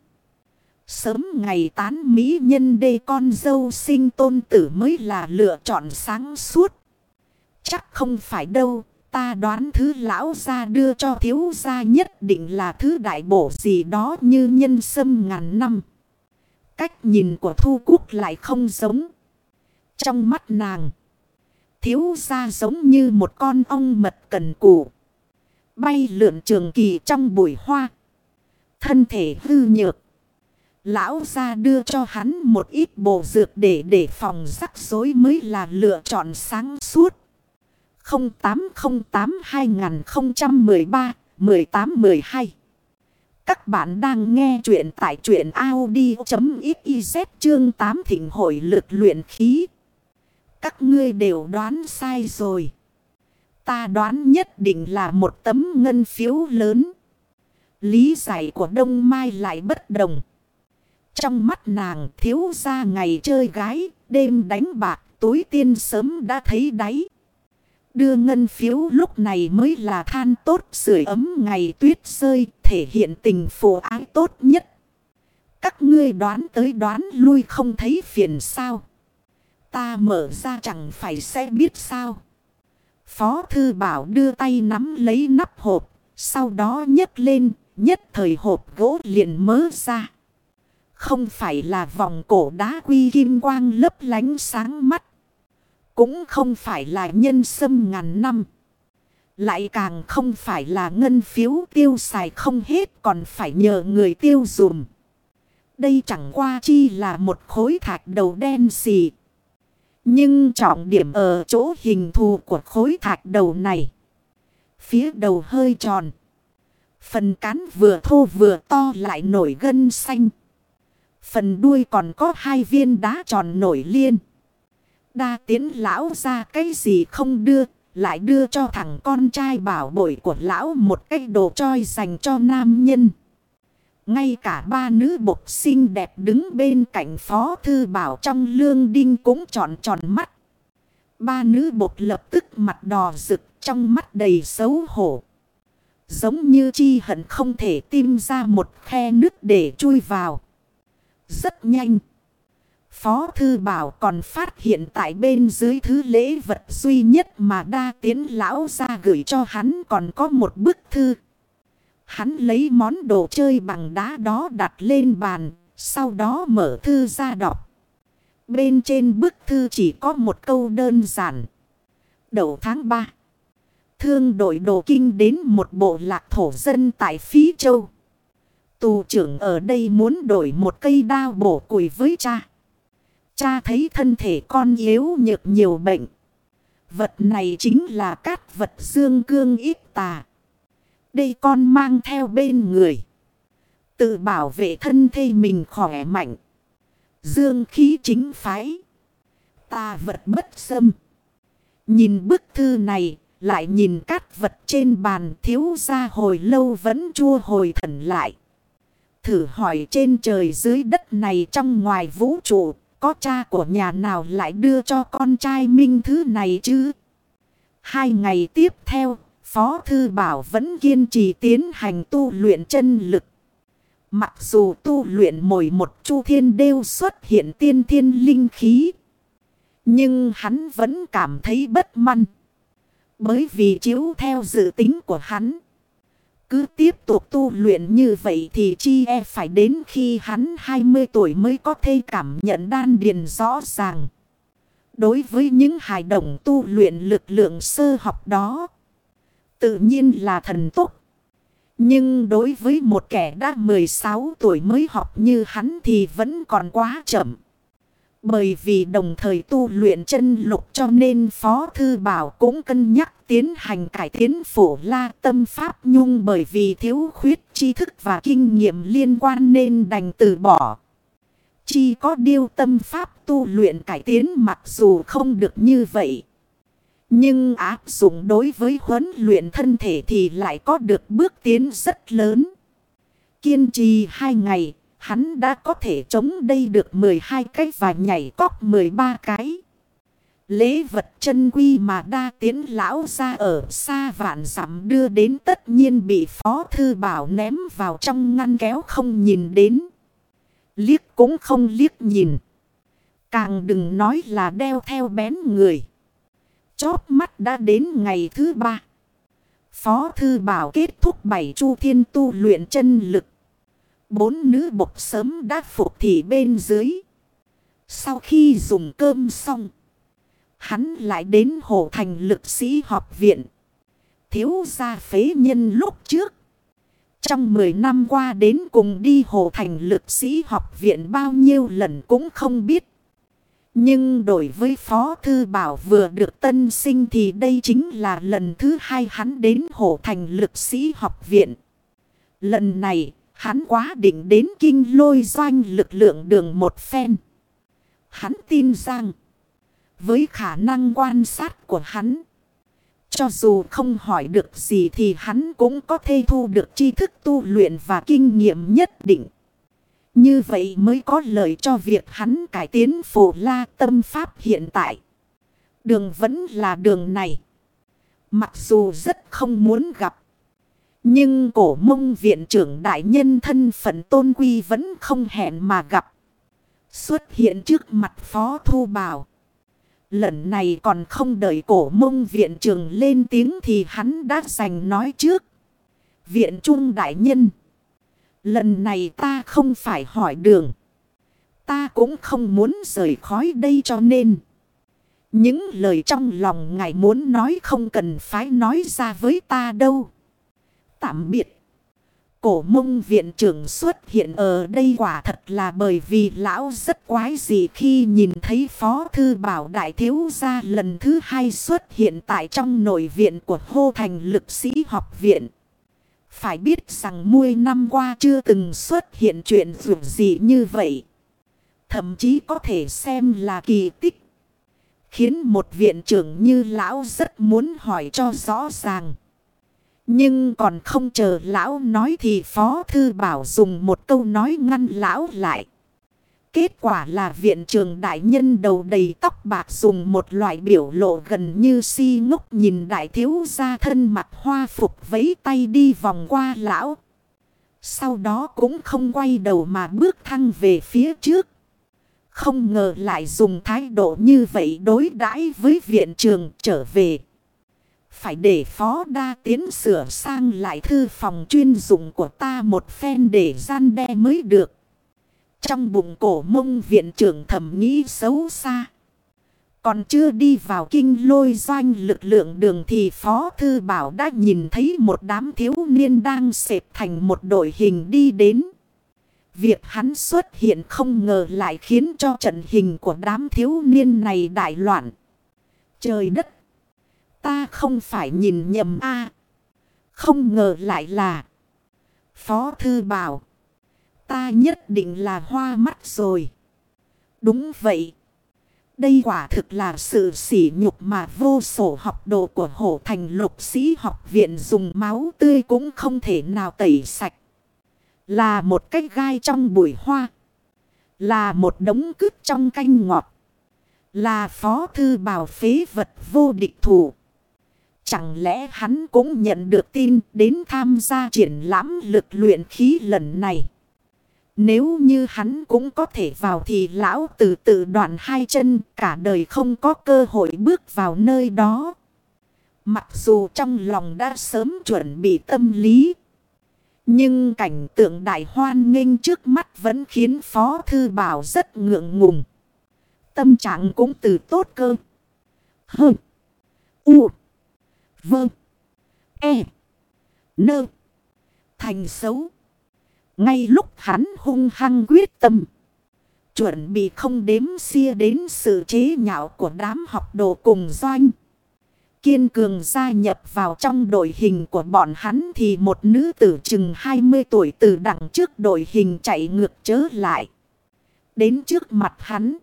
Sớm ngày tán mỹ nhân đê con dâu sinh tôn tử mới là lựa chọn sáng suốt. Chắc không phải đâu. Ta đoán thứ lão ra đưa cho thiếu gia nhất định là thứ đại bổ gì đó như nhân sâm ngàn năm. Cách nhìn của Thu quốc lại không giống. Trong mắt nàng, thiếu gia giống như một con ong mật cần củ. Bay lượn trường kỳ trong bụi hoa. Thân thể hư nhược. Lão ra đưa cho hắn một ít bộ dược để để phòng rắc rối mới là lựa chọn sáng suốt. 0808-2013-1812 Các bạn đang nghe chuyện tại chuyện Audi.xyz chương 8 thỉnh hội lực luyện khí. Các ngươi đều đoán sai rồi. Ta đoán nhất định là một tấm ngân phiếu lớn. Lý giải của Đông Mai lại bất đồng. Trong mắt nàng thiếu ra ngày chơi gái, đêm đánh bạc, tối tiên sớm đã thấy đáy. Đưa ngân phiếu lúc này mới là than tốt sưởi ấm ngày tuyết rơi, thể hiện tình phù ái tốt nhất. Các ngươi đoán tới đoán lui không thấy phiền sao. Ta mở ra chẳng phải sẽ biết sao. Phó thư bảo đưa tay nắm lấy nắp hộp, sau đó nhấc lên, nhất thời hộp gỗ liền mớ ra. Không phải là vòng cổ đá quy kim quang lấp lánh sáng mắt. Cũng không phải là nhân sâm ngàn năm. Lại càng không phải là ngân phiếu tiêu xài không hết còn phải nhờ người tiêu dùm. Đây chẳng qua chi là một khối thạch đầu đen xì. Nhưng trọng điểm ở chỗ hình thù của khối thạch đầu này. Phía đầu hơi tròn. Phần cán vừa thô vừa to lại nổi gân xanh. Phần đuôi còn có hai viên đá tròn nổi liên. Đa tiến lão ra cái gì không đưa, lại đưa cho thằng con trai bảo bội của lão một cái đồ choi dành cho nam nhân. Ngay cả ba nữ bộc xinh đẹp đứng bên cạnh phó thư bảo trong lương đinh cũng tròn tròn mắt. Ba nữ bộc lập tức mặt đỏ rực, trong mắt đầy xấu hổ. Giống như chi hận không thể tìm ra một khe nước để chui vào. Rất nhanh. Phó Thư Bảo còn phát hiện tại bên dưới thứ lễ vật duy nhất mà đa tiến lão ra gửi cho hắn còn có một bức thư. Hắn lấy món đồ chơi bằng đá đó đặt lên bàn, sau đó mở thư ra đọc. Bên trên bức thư chỉ có một câu đơn giản. Đầu tháng 3, thương đội đồ kinh đến một bộ lạc thổ dân tại Phí Châu. Tù trưởng ở đây muốn đổi một cây đao bổ củi với cha. Cha thấy thân thể con yếu nhược nhiều bệnh. Vật này chính là cát vật dương cương ít tà. Đây con mang theo bên người. Tự bảo vệ thân thể mình khỏe mạnh. Dương khí chính phái. Ta vật bất xâm. Nhìn bức thư này, lại nhìn các vật trên bàn thiếu ra hồi lâu vẫn chua hồi thần lại. Thử hỏi trên trời dưới đất này trong ngoài vũ trụ có cha của nhà nào lại đưa cho con trai minh thứ này chứ? Hai ngày tiếp theo, Phó Thư Bảo vẫn kiên trì tiến hành tu luyện chân lực. Mặc dù tu luyện mỗi một chu thiên đều xuất hiện tiên thiên linh khí. Nhưng hắn vẫn cảm thấy bất măn. Bởi vì chiếu theo dự tính của hắn. Cứ tiếp tục tu luyện như vậy thì chi e phải đến khi hắn 20 tuổi mới có thể cảm nhận đan điền rõ ràng. Đối với những hài đồng tu luyện lực lượng sơ học đó. Tự nhiên là thần tốc. Nhưng đối với một kẻ đã 16 tuổi mới học như hắn thì vẫn còn quá chậm. Bởi vì đồng thời tu luyện chân lục cho nên Phó Thư Bảo cũng cân nhắc tiến hành cải tiến phổ la tâm pháp nhung bởi vì thiếu khuyết tri thức và kinh nghiệm liên quan nên đành từ bỏ. Chỉ có điều tâm pháp tu luyện cải tiến mặc dù không được như vậy. Nhưng áp dụng đối với huấn luyện thân thể thì lại có được bước tiến rất lớn. Kiên trì hai ngày, hắn đã có thể chống đây được 12 cái và nhảy cóc 13 cái. Lễ vật chân quy mà đa tiến lão ra ở xa vạn dặm đưa đến tất nhiên bị phó thư bảo ném vào trong ngăn kéo không nhìn đến. Liếc cũng không liếc nhìn. Càng đừng nói là đeo theo bén người. Chóp mắt đã đến ngày thứ ba. Phó thư bảo kết thúc bảy chu thiên tu luyện chân lực. Bốn nữ bộc sớm đã phục thị bên dưới. Sau khi dùng cơm xong. Hắn lại đến hồ thành lực sĩ học viện. Thiếu gia phế nhân lúc trước. Trong 10 năm qua đến cùng đi hồ thành lực sĩ học viện bao nhiêu lần cũng không biết. Nhưng đối với Phó Thư Bảo vừa được tân sinh thì đây chính là lần thứ hai hắn đến Hồ Thành lực sĩ học viện. Lần này, hắn quá định đến kinh lôi doanh lực lượng đường một phen. Hắn tin rằng, với khả năng quan sát của hắn, cho dù không hỏi được gì thì hắn cũng có thể thu được tri thức tu luyện và kinh nghiệm nhất định. Như vậy mới có lợi cho việc hắn cải tiến phổ la tâm pháp hiện tại. Đường vẫn là đường này. Mặc dù rất không muốn gặp. Nhưng cổ mông viện trưởng đại nhân thân phận tôn quy vẫn không hẹn mà gặp. Xuất hiện trước mặt phó thu bảo. Lần này còn không đợi cổ mông viện trưởng lên tiếng thì hắn đã giành nói trước. Viện trung đại nhân. Lần này ta không phải hỏi đường. Ta cũng không muốn rời khói đây cho nên. Những lời trong lòng ngài muốn nói không cần phải nói ra với ta đâu. Tạm biệt. Cổ mông viện trưởng xuất hiện ở đây quả thật là bởi vì lão rất quái dị khi nhìn thấy Phó Thư Bảo Đại Thiếu Gia lần thứ hai xuất hiện tại trong nội viện của Hô Thành Lực Sĩ Học Viện. Phải biết rằng muôi năm qua chưa từng xuất hiện chuyện dù gì như vậy. Thậm chí có thể xem là kỳ tích. Khiến một viện trưởng như lão rất muốn hỏi cho rõ ràng. Nhưng còn không chờ lão nói thì Phó Thư Bảo dùng một câu nói ngăn lão lại. Kết quả là viện trường đại nhân đầu đầy tóc bạc dùng một loại biểu lộ gần như si ngốc nhìn đại thiếu gia thân mặt hoa phục vấy tay đi vòng qua lão. Sau đó cũng không quay đầu mà bước thăng về phía trước. Không ngờ lại dùng thái độ như vậy đối đãi với viện trường trở về. Phải để phó đa tiến sửa sang lại thư phòng chuyên dụng của ta một phen để gian đe mới được. Trong bụng cổ mông viện trưởng thẩm nghĩ xấu xa. Còn chưa đi vào kinh lôi doanh lực lượng đường thì Phó Thư Bảo đã nhìn thấy một đám thiếu niên đang xếp thành một đội hình đi đến. Việc hắn xuất hiện không ngờ lại khiến cho trận hình của đám thiếu niên này đại loạn. Trời đất! Ta không phải nhìn nhầm a Không ngờ lại là Phó Thư Bảo Ta nhất định là hoa mắt rồi. Đúng vậy. Đây quả thực là sự sỉ nhục mà vô sổ học đồ của hổ thành lục sĩ học viện dùng máu tươi cũng không thể nào tẩy sạch. Là một cái gai trong bụi hoa. Là một đống cứt trong canh ngọt. Là phó thư bảo phế vật vô địch thủ. Chẳng lẽ hắn cũng nhận được tin đến tham gia triển lãm lực luyện khí lần này. Nếu như hắn cũng có thể vào thì lão từ tự đoạn hai chân, cả đời không có cơ hội bước vào nơi đó. Mặc dù trong lòng đã sớm chuẩn bị tâm lý. Nhưng cảnh tượng đại hoan nghênh trước mắt vẫn khiến Phó Thư Bảo rất ngượng ngùng. Tâm trạng cũng từ tốt cơ. Hơ. U. Vâng. E. Nơ. Thành xấu. Ngay lúc hắn hung hăng quyết tâm. Chuẩn bị không đếm xia đến sự chế nhạo của đám học đồ cùng doanh. Kiên cường gia nhập vào trong đội hình của bọn hắn thì một nữ tử chừng 20 tuổi từ đằng trước đội hình chạy ngược trở lại. Đến trước mặt hắn.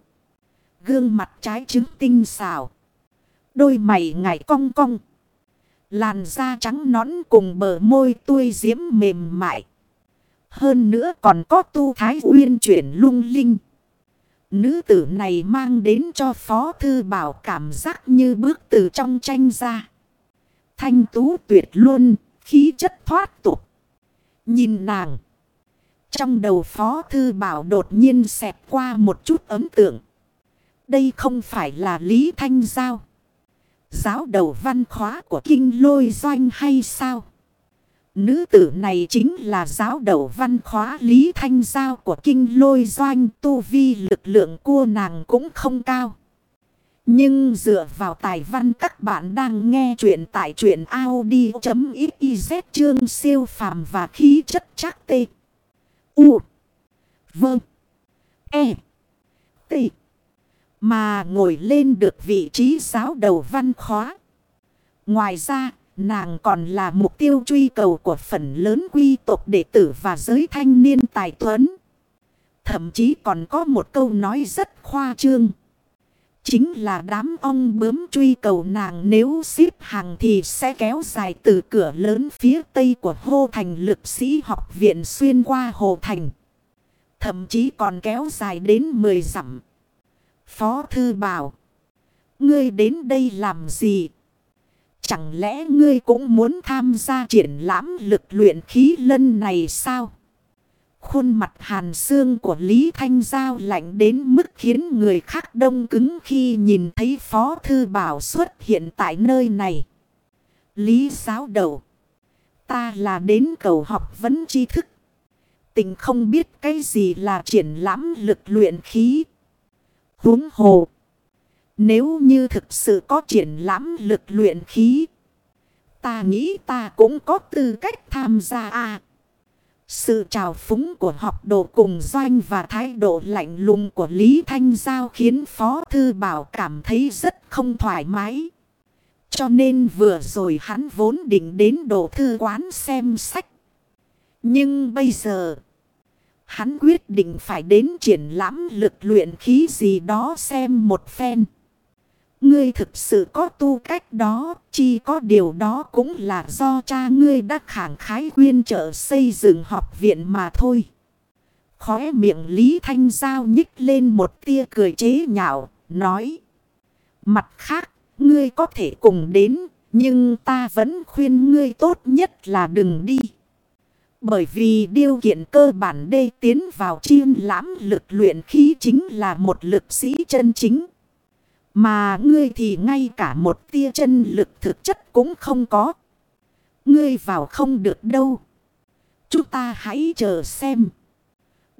Gương mặt trái trứng tinh xào. Đôi mày ngải cong cong. Làn da trắng nõn cùng bờ môi tươi diễm mềm mại. Hơn nữa còn có tu thái uyên chuyển lung linh. Nữ tử này mang đến cho Phó Thư Bảo cảm giác như bước từ trong tranh ra. Thanh tú tuyệt luôn, khí chất thoát tục. Nhìn nàng. Trong đầu Phó Thư Bảo đột nhiên xẹt qua một chút ấm tượng. Đây không phải là Lý Thanh Giao. Giáo đầu văn khóa của kinh lôi doanh hay sao? Nữ tử này chính là giáo đầu văn khóa Lý Thanh Giao của kinh lôi doanh tu vi lực lượng của nàng cũng không cao. Nhưng dựa vào tài văn các bạn đang nghe chuyện tại chuyện Audi.xyz chương siêu phàm và khí chất chắc tê. U. Vâng. E. T. Mà ngồi lên được vị trí giáo đầu văn khóa. Ngoài ra, nàng còn là mục tiêu truy cầu của phần lớn quy tộc đệ tử và giới thanh niên tài tuấn. Thậm chí còn có một câu nói rất khoa trương. Chính là đám ong bướm truy cầu nàng nếu xếp hàng thì sẽ kéo dài từ cửa lớn phía tây của hô thành lực sĩ học viện xuyên qua hồ thành. Thậm chí còn kéo dài đến 10 dặm. Phó Thư bảo. Ngươi đến đây làm gì? Chẳng lẽ ngươi cũng muốn tham gia triển lãm lực luyện khí lân này sao? Khuôn mặt hàn xương của Lý Thanh Giao lạnh đến mức khiến người khác đông cứng khi nhìn thấy Phó Thư Bảo xuất hiện tại nơi này. Lý giáo đầu. Ta là đến cầu học vấn tri thức. Tình không biết cái gì là triển lãm lực luyện khí huống hồ. Nếu như thực sự có triển lãm lực luyện khí. Ta nghĩ ta cũng có tư cách tham gia à. Sự trào phúng của học đồ cùng doanh và thái độ lạnh lùng của Lý Thanh Giao khiến Phó Thư Bảo cảm thấy rất không thoải mái. Cho nên vừa rồi hắn vốn định đến đồ thư quán xem sách. Nhưng bây giờ... Hắn quyết định phải đến triển lãm lực luyện khí gì đó xem một phen. Ngươi thực sự có tu cách đó, chỉ có điều đó cũng là do cha ngươi đã khẳng khái quyên trợ xây dựng học viện mà thôi. Khóe miệng Lý Thanh Giao nhích lên một tia cười chế nhạo, nói. Mặt khác, ngươi có thể cùng đến, nhưng ta vẫn khuyên ngươi tốt nhất là đừng đi. Bởi vì điều kiện cơ bản đê tiến vào chiên lãm lực luyện khí chính là một lực sĩ chân chính. Mà ngươi thì ngay cả một tia chân lực thực chất cũng không có. Ngươi vào không được đâu. Chúng ta hãy chờ xem.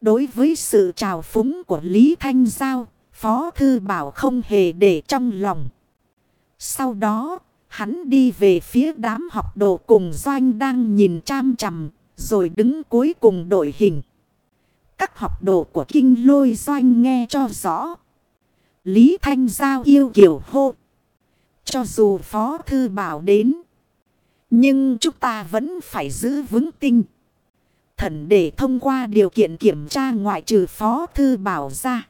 Đối với sự trào phúng của Lý Thanh Giao, Phó Thư Bảo không hề để trong lòng. Sau đó, hắn đi về phía đám học đồ cùng doanh đang nhìn cham chằm, rồi đứng cuối cùng đội hình. Các học đồ của kinh lôi doanh nghe cho rõ. Lý Thanh Giao yêu kiểu hô. Cho dù Phó Thư Bảo đến. Nhưng chúng ta vẫn phải giữ vững tinh. Thần để thông qua điều kiện kiểm tra ngoại trừ Phó Thư Bảo ra.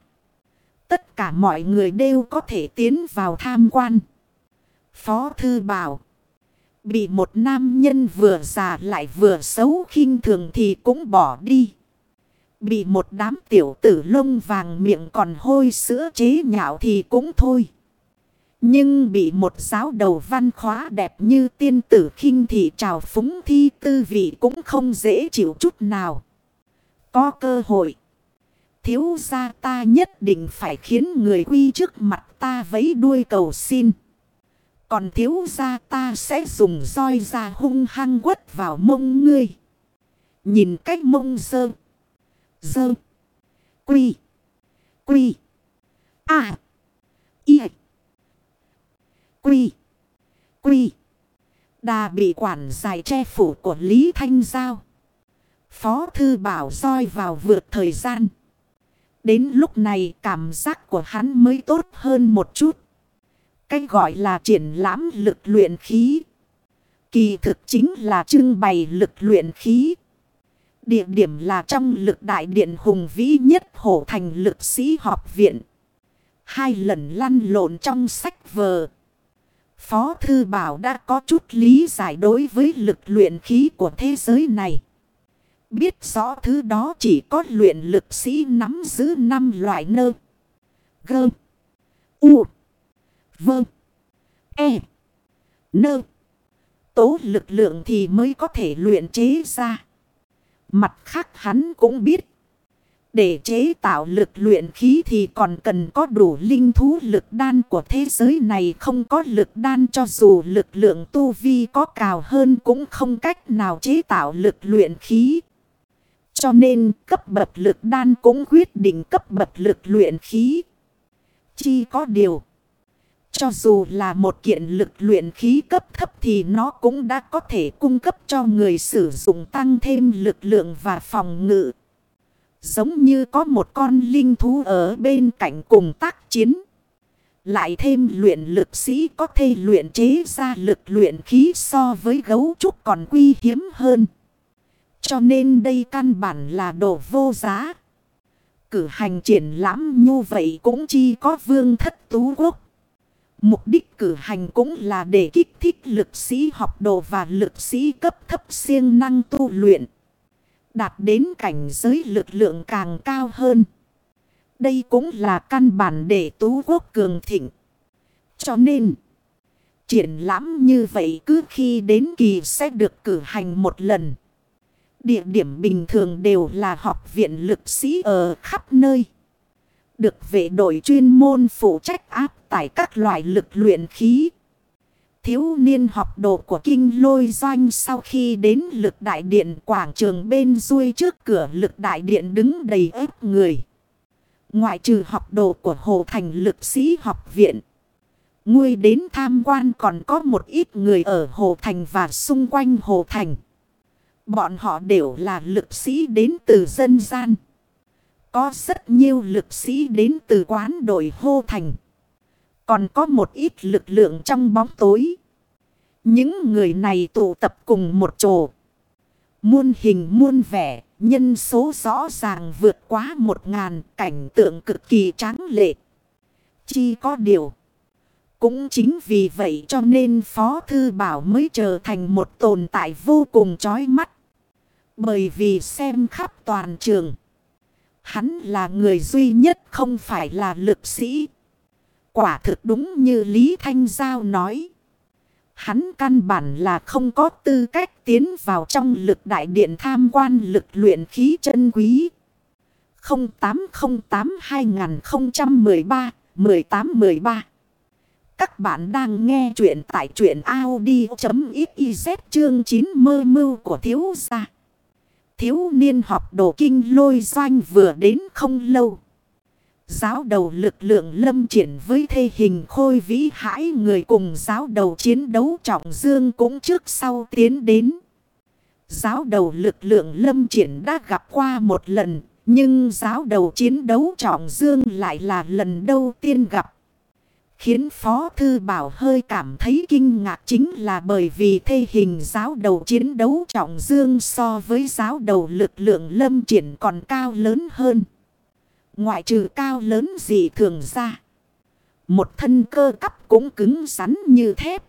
Tất cả mọi người đều có thể tiến vào tham quan. Phó Thư Bảo. Bị một nam nhân vừa già lại vừa xấu khinh thường thì cũng bỏ đi. Bị một đám tiểu tử lông vàng miệng còn hôi sữa chế nhạo thì cũng thôi. Nhưng bị một giáo đầu văn khóa đẹp như tiên tử khinh thị trào phúng thi tư vị cũng không dễ chịu chút nào. Có cơ hội. Thiếu gia ta nhất định phải khiến người quy trước mặt ta vấy đuôi cầu xin. Còn thiếu gia ta sẽ dùng roi ra hung hăng quất vào mông ngươi. Nhìn cách mông dơ. Dơ. Quy. Quy. À. Y. Quy. Quy. Đà bị quản giải che phủ của Lý Thanh Giao. Phó thư bảo roi vào vượt thời gian. Đến lúc này, cảm giác của hắn mới tốt hơn một chút. cách gọi là triển lãm lực luyện khí. Kỳ thực chính là trưng bày lực luyện khí. Địa điểm là trong lực đại điện hùng vĩ nhất hổ thành lực sĩ học viện. Hai lần lăn lộn trong sách vờ. Phó Thư Bảo đã có chút lý giải đối với lực luyện khí của thế giới này. Biết rõ thứ đó chỉ có luyện lực sĩ nắm giữ năm loại nơ. Gơ. U. Vơ. E. Nơ. Tố lực lượng thì mới có thể luyện chế ra. Mặt khác hắn cũng biết. Để chế tạo lực luyện khí thì còn cần có đủ linh thú lực đan của thế giới này không có lực đan cho dù lực lượng tu vi có cao hơn cũng không cách nào chế tạo lực luyện khí. Cho nên cấp bậc lực đan cũng quyết định cấp bậc lực luyện khí. Chi có điều. Cho dù là một kiện lực luyện khí cấp thấp thì nó cũng đã có thể cung cấp cho người sử dụng tăng thêm lực lượng và phòng ngự. Giống như có một con linh thú ở bên cạnh cùng tác chiến. Lại thêm luyện lực sĩ có thể luyện chế ra lực luyện khí so với gấu trúc còn quy hiếm hơn. Cho nên đây căn bản là đồ vô giá. Cử hành triển lãm như vậy cũng chỉ có vương thất tú quốc. Mục đích cử hành cũng là để kích thích lực sĩ học đồ và lực sĩ cấp thấp siêng năng tu luyện. Đạt đến cảnh giới lực lượng càng cao hơn. Đây cũng là căn bản để tú quốc cường thịnh. Cho nên, triển lãm như vậy cứ khi đến kỳ sẽ được cử hành một lần. Địa điểm bình thường đều là học viện lực sĩ ở khắp nơi. Được vệ đội chuyên môn phụ trách áp tải các loại lực luyện khí. Thiếu niên học đồ của kinh lôi doanh sau khi đến lực đại điện quảng trường bên xuôi trước cửa lực đại điện đứng đầy ép người. Ngoại trừ học đồ của Hồ Thành lực sĩ học viện. Ngươi đến tham quan còn có một ít người ở Hồ Thành và xung quanh Hồ Thành. Bọn họ đều là lực sĩ đến từ dân gian. Có rất nhiều lực sĩ đến từ quán đội Hồ Thành. Còn có một ít lực lượng trong bóng tối. Những người này tụ tập cùng một chỗ. Muôn hình muôn vẻ, nhân số rõ ràng vượt quá một ngàn, cảnh tượng cực kỳ tráng lệ. Chi có điều. Cũng chính vì vậy cho nên Phó Thư Bảo mới trở thành một tồn tại vô cùng chói mắt. Bởi vì xem khắp toàn trường. Hắn là người duy nhất không phải là lực sĩ. Quả thực đúng như Lý Thanh Giao nói. Hắn căn bản là không có tư cách tiến vào trong lực đại điện tham quan lực luyện khí chân quý. 0808-2013-1813 Các bạn đang nghe chuyện tại chuyện Audi.xyz chương 9 mơ mưu của thiếu gia. Thiếu niên học đồ kinh lôi doanh vừa đến không lâu. Giáo đầu lực lượng lâm triển với thê hình khôi vĩ hãi người cùng giáo đầu chiến đấu trọng dương cũng trước sau tiến đến. Giáo đầu lực lượng lâm triển đã gặp qua một lần, nhưng giáo đầu chiến đấu trọng dương lại là lần đầu tiên gặp. Khiến Phó Thư Bảo hơi cảm thấy kinh ngạc chính là bởi vì thê hình giáo đầu chiến đấu trọng dương so với giáo đầu lực lượng lâm triển còn cao lớn hơn. Ngoại trừ cao lớn gì thường ra. Một thân cơ cắp cũng cứng rắn như thép.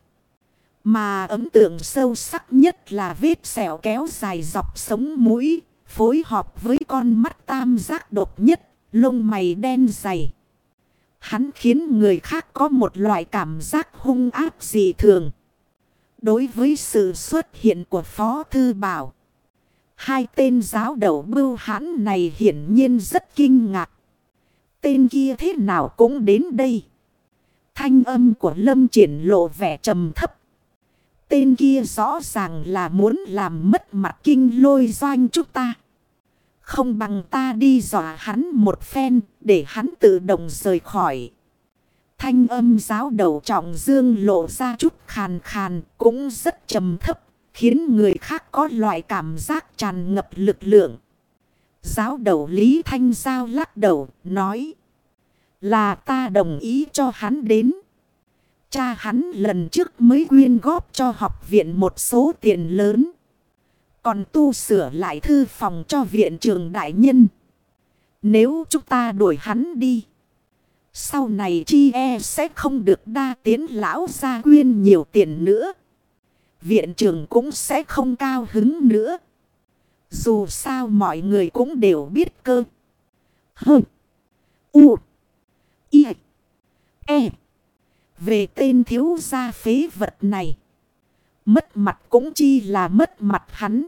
Mà ấn tượng sâu sắc nhất là vết sẹo kéo dài dọc sống mũi. Phối hợp với con mắt tam giác độc nhất, lông mày đen dày. Hắn khiến người khác có một loại cảm giác hung áp dị thường. Đối với sự xuất hiện của Phó Thư Bảo. Hai tên giáo đầu bưu hãn này hiển nhiên rất kinh ngạc. Tên kia thế nào cũng đến đây. Thanh âm của Lâm triển lộ vẻ trầm thấp. Tên kia rõ ràng là muốn làm mất mặt kinh lôi doanh chúng ta. Không bằng ta đi dọa hắn một phen để hắn tự động rời khỏi. Thanh âm giáo đầu trọng dương lộ ra chút khàn khàn cũng rất trầm thấp. Khiến người khác có loại cảm giác tràn ngập lực lượng. Giáo đầu Lý Thanh Giao lắc đầu, nói. Là ta đồng ý cho hắn đến. Cha hắn lần trước mới quyên góp cho học viện một số tiền lớn. Còn tu sửa lại thư phòng cho viện trường đại nhân. Nếu chúng ta đuổi hắn đi. Sau này chi e sẽ không được đa tiến lão gia quyên nhiều tiền nữa. Viện trường cũng sẽ không cao hứng nữa. Dù sao mọi người cũng đều biết cơ. Hơ. U. I. E. Về tên thiếu gia phế vật này. Mất mặt cũng chi là mất mặt hắn.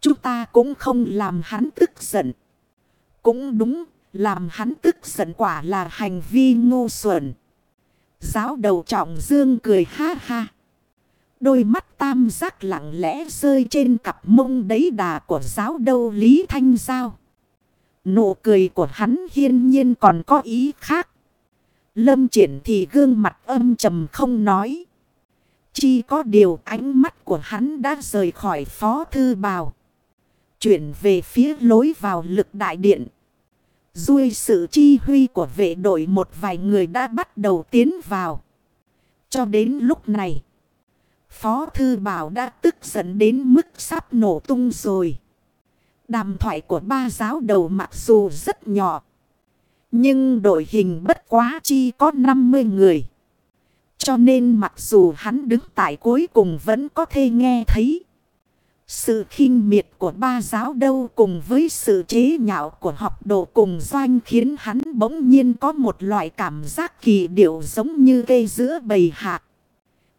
Chúng ta cũng không làm hắn tức giận. Cũng đúng, làm hắn tức giận quả là hành vi ngu xuẩn. Giáo đầu trọng dương cười ha ha. Đôi mắt tam giác lặng lẽ rơi trên cặp mông đấy đà của giáo đâu Lý Thanh Giao. Nụ cười của hắn hiên nhiên còn có ý khác. Lâm triển thì gương mặt âm trầm không nói. Chỉ có điều ánh mắt của hắn đã rời khỏi phó thư bào. Chuyển về phía lối vào lực đại điện. Duy sự chi huy của vệ đội một vài người đã bắt đầu tiến vào. Cho đến lúc này. Phó thư bảo đã tức giận đến mức sắp nổ tung rồi. Đàm thoại của ba giáo đầu mặc dù rất nhỏ. Nhưng đội hình bất quá chi có 50 người. Cho nên mặc dù hắn đứng tại cuối cùng vẫn có thể nghe thấy. Sự khinh miệt của ba giáo đâu cùng với sự chế nhạo của học độ cùng doanh khiến hắn bỗng nhiên có một loại cảm giác kỳ điệu giống như cây giữa bầy hạt.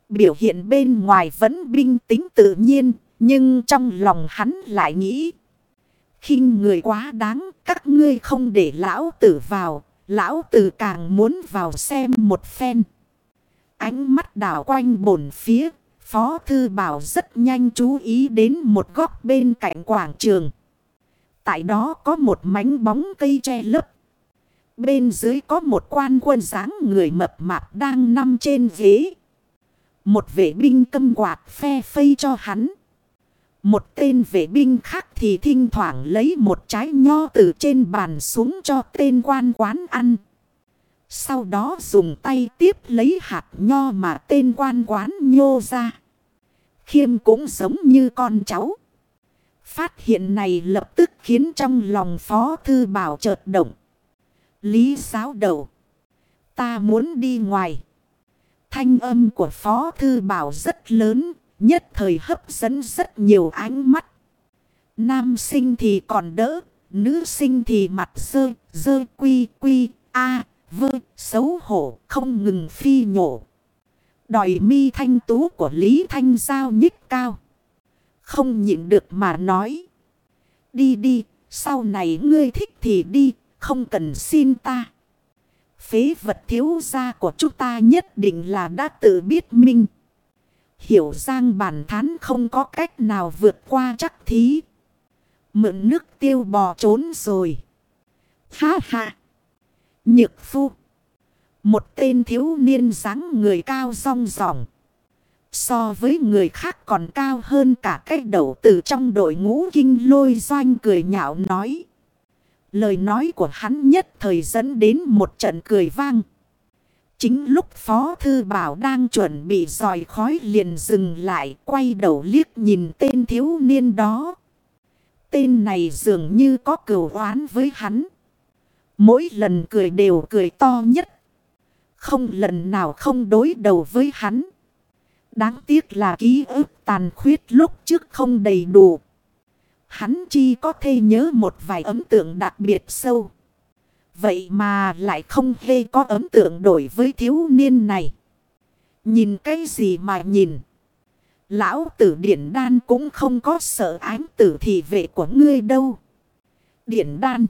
Biểu hiện bên ngoài vẫn binh tính tự nhiên, nhưng trong lòng hắn lại nghĩ khinh người quá đáng, các ngươi không để lão tử vào, lão tử càng muốn vào xem một phen. Ánh mắt đảo quanh bổn phía, Phó Thư Bảo rất nhanh chú ý đến một góc bên cạnh quảng trường. Tại đó có một mảnh bóng cây tre lấp. Bên dưới có một quan quân dáng người mập mạp đang nằm trên ghế. Một vệ binh câm quạt phe phây cho hắn. Một tên vệ binh khác thì thỉnh thoảng lấy một trái nho từ trên bàn xuống cho tên quan quán ăn. Sau đó dùng tay tiếp lấy hạt nho mà tên quan quán nhô ra. Khiêm cũng giống như con cháu. Phát hiện này lập tức khiến trong lòng phó thư bảo chợt động. Lý giáo đầu. Ta muốn đi ngoài. Thanh âm của phó thư bảo rất lớn Nhất thời hấp dẫn rất nhiều ánh mắt. Nam sinh thì còn đỡ. Nữ sinh thì mặt dơ, dơ quy quy, a vơ, xấu hổ, không ngừng phi nhổ. Đòi mi thanh tú của Lý Thanh Giao nhích cao. Không nhịn được mà nói. Đi đi, sau này ngươi thích thì đi, không cần xin ta. Phế vật thiếu gia của chúng ta nhất định là đã tự biết minh. Hiểu giang bản thán không có cách nào vượt qua chắc thí. Mượn nước tiêu bò trốn rồi. Ha ha. Nhược phu. Một tên thiếu niên dáng người cao rong ròng. So với người khác còn cao hơn cả cách đầu từ trong đội ngũ kinh lôi doanh cười nhạo nói. Lời nói của hắn nhất thời dẫn đến một trận cười vang. Chính lúc Phó Thư Bảo đang chuẩn bị dòi khói liền dừng lại, quay đầu liếc nhìn tên thiếu niên đó. Tên này dường như có cửu oán với hắn. Mỗi lần cười đều cười to nhất. Không lần nào không đối đầu với hắn. Đáng tiếc là ký ức tàn khuyết lúc trước không đầy đủ. Hắn chi có thể nhớ một vài ấn tượng đặc biệt sâu. Vậy mà lại không hề có ấn tượng đổi với thiếu niên này. Nhìn cái gì mà nhìn. Lão tử điển đan cũng không có sợ ánh tử thị vệ của ngươi đâu. Điển đan.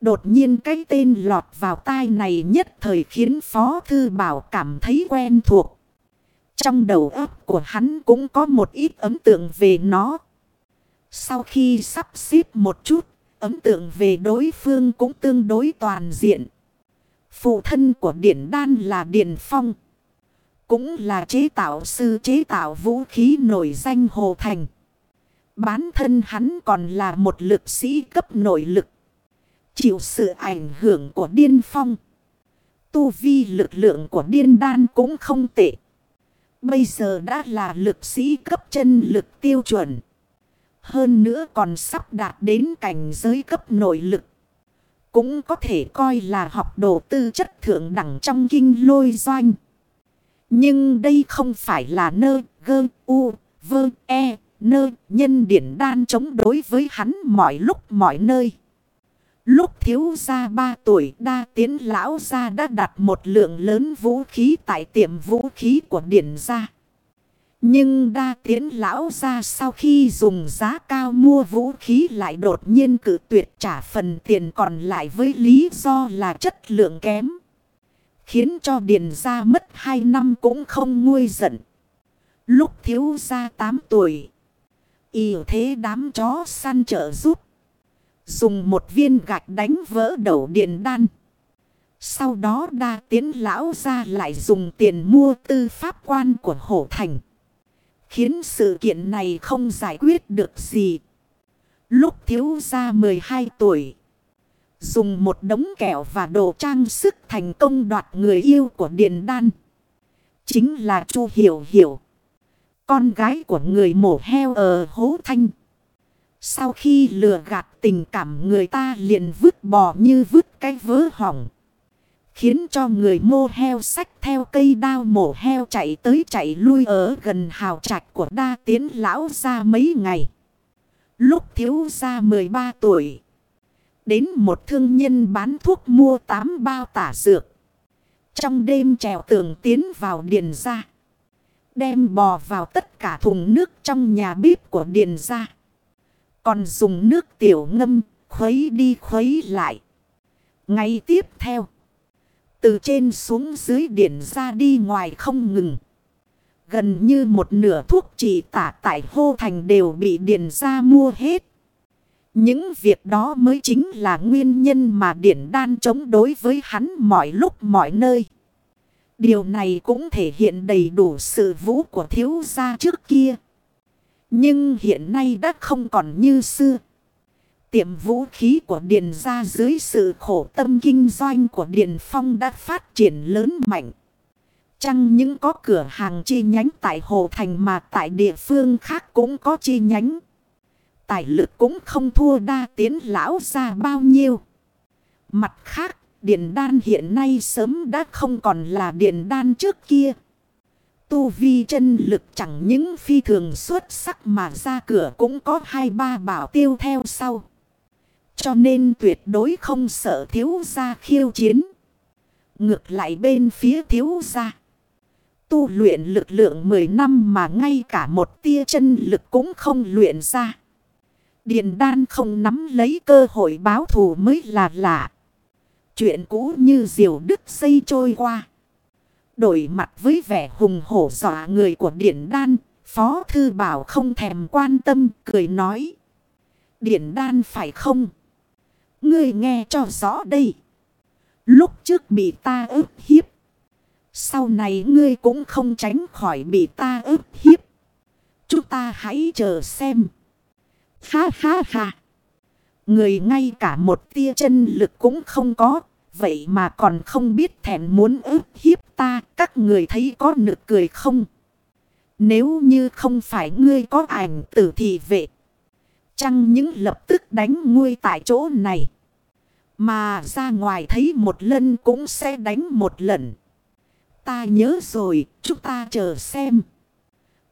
Đột nhiên cái tên lọt vào tai này nhất thời khiến Phó Thư Bảo cảm thấy quen thuộc. Trong đầu óc của hắn cũng có một ít ấn tượng về nó. Sau khi sắp xếp một chút, ấn tượng về đối phương cũng tương đối toàn diện. Phụ thân của Điển Đan là Điển Phong. Cũng là chế tạo sư chế tạo vũ khí nổi danh Hồ Thành. Bán thân hắn còn là một lực sĩ cấp nội lực. Chịu sự ảnh hưởng của điên phong. Tu vi lực lượng của điên đan cũng không tệ. Bây giờ đã là lực sĩ cấp chân lực tiêu chuẩn. Hơn nữa còn sắp đạt đến cảnh giới cấp nội lực. Cũng có thể coi là học đồ tư chất thượng đẳng trong kinh lôi doanh. Nhưng đây không phải là nơ, gơ, u, vơ, e, nơ, nhân điển đan chống đối với hắn mọi lúc mọi nơi. Lúc thiếu gia ba tuổi đa tiến lão gia đã đặt một lượng lớn vũ khí tại tiệm vũ khí của điển gia. Nhưng đa tiến lão gia sau khi dùng giá cao mua vũ khí lại đột nhiên cử tuyệt trả phần tiền còn lại với lý do là chất lượng kém. Khiến cho điền gia mất 2 năm cũng không nguôi giận. Lúc thiếu gia 8 tuổi. Y thế đám chó săn trợ giúp. Dùng một viên gạch đánh vỡ đầu điện đan. Sau đó đa tiến lão ra lại dùng tiền mua tư pháp quan của hổ thành. Khiến sự kiện này không giải quyết được gì. Lúc thiếu ra 12 tuổi. Dùng một đống kẹo và đồ trang sức thành công đoạt người yêu của Điện Đan. Chính là Chu Hiểu Hiểu. Con gái của người mổ heo ở Hố Thanh. Sau khi lừa gạt tình cảm người ta liền vứt bỏ như vứt cái vớ hỏng. Khiến cho người mô heo sách theo cây đao mổ heo chạy tới chạy lui ở gần hào trạch của đa tiến lão ra mấy ngày. Lúc thiếu ra 13 tuổi. Đến một thương nhân bán thuốc mua 8 bao tả dược. Trong đêm trèo tường tiến vào điền ra. Đem bò vào tất cả thùng nước trong nhà bếp của điền ra. Còn dùng nước tiểu ngâm, khuấy đi khuấy lại. ngày tiếp theo. Từ trên xuống dưới điển ra đi ngoài không ngừng. Gần như một nửa thuốc trị tả tại hô thành đều bị điển ra mua hết. Những việc đó mới chính là nguyên nhân mà điển đan chống đối với hắn mọi lúc mọi nơi. Điều này cũng thể hiện đầy đủ sự vũ của thiếu gia trước kia. Nhưng hiện nay đã không còn như xưa. Tiệm vũ khí của Điền ra dưới sự khổ tâm kinh doanh của Điền Phong đã phát triển lớn mạnh. chăng những có cửa hàng chi nhánh tại Hồ Thành mà tại địa phương khác cũng có chi nhánh. Tài lực cũng không thua đa tiến lão ra bao nhiêu. Mặt khác, Điện Đan hiện nay sớm đã không còn là Điện Đan trước kia. Tu vi chân lực chẳng những phi thường xuất sắc mà ra cửa cũng có hai ba bảo tiêu theo sau. Cho nên tuyệt đối không sợ thiếu gia khiêu chiến. Ngược lại bên phía thiếu gia. Tu luyện lực lượng 10 năm mà ngay cả một tia chân lực cũng không luyện ra. Điền đan không nắm lấy cơ hội báo thù mới là lạ. Chuyện cũ như diều đứt xây trôi qua. Đổi mặt với vẻ hùng hổ dọa người của Điển Đan, Phó Thư Bảo không thèm quan tâm, cười nói. Điển Đan phải không? Ngươi nghe cho rõ đây. Lúc trước bị ta ức hiếp. Sau này ngươi cũng không tránh khỏi bị ta ức hiếp. Chúng ta hãy chờ xem. Ha ha ha. Người ngay cả một tia chân lực cũng không có. Vậy mà còn không biết thèm muốn ức hiếp ta. Các người thấy có nực cười không? Nếu như không phải ngươi có ảnh tử thì vệ. Chăng những lập tức đánh nguôi tại chỗ này. Mà ra ngoài thấy một lần cũng sẽ đánh một lần. Ta nhớ rồi, chúng ta chờ xem.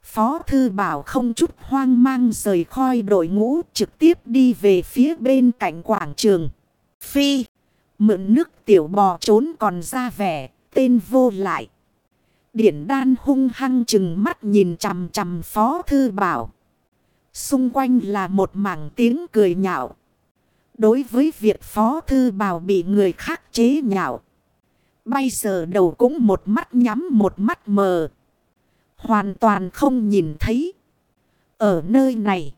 Phó Thư Bảo không chút hoang mang rời khoi đội ngũ trực tiếp đi về phía bên cạnh quảng trường. Phi, mượn nước tiểu bò trốn còn ra vẻ, tên vô lại. Điển đan hung hăng chừng mắt nhìn chằm chằm phó thư bảo. Xung quanh là một mảng tiếng cười nhạo. Đối với việc phó thư bảo bị người khác chế nhạo. Bây giờ đầu cũng một mắt nhắm một mắt mờ. Hoàn toàn không nhìn thấy. Ở nơi này.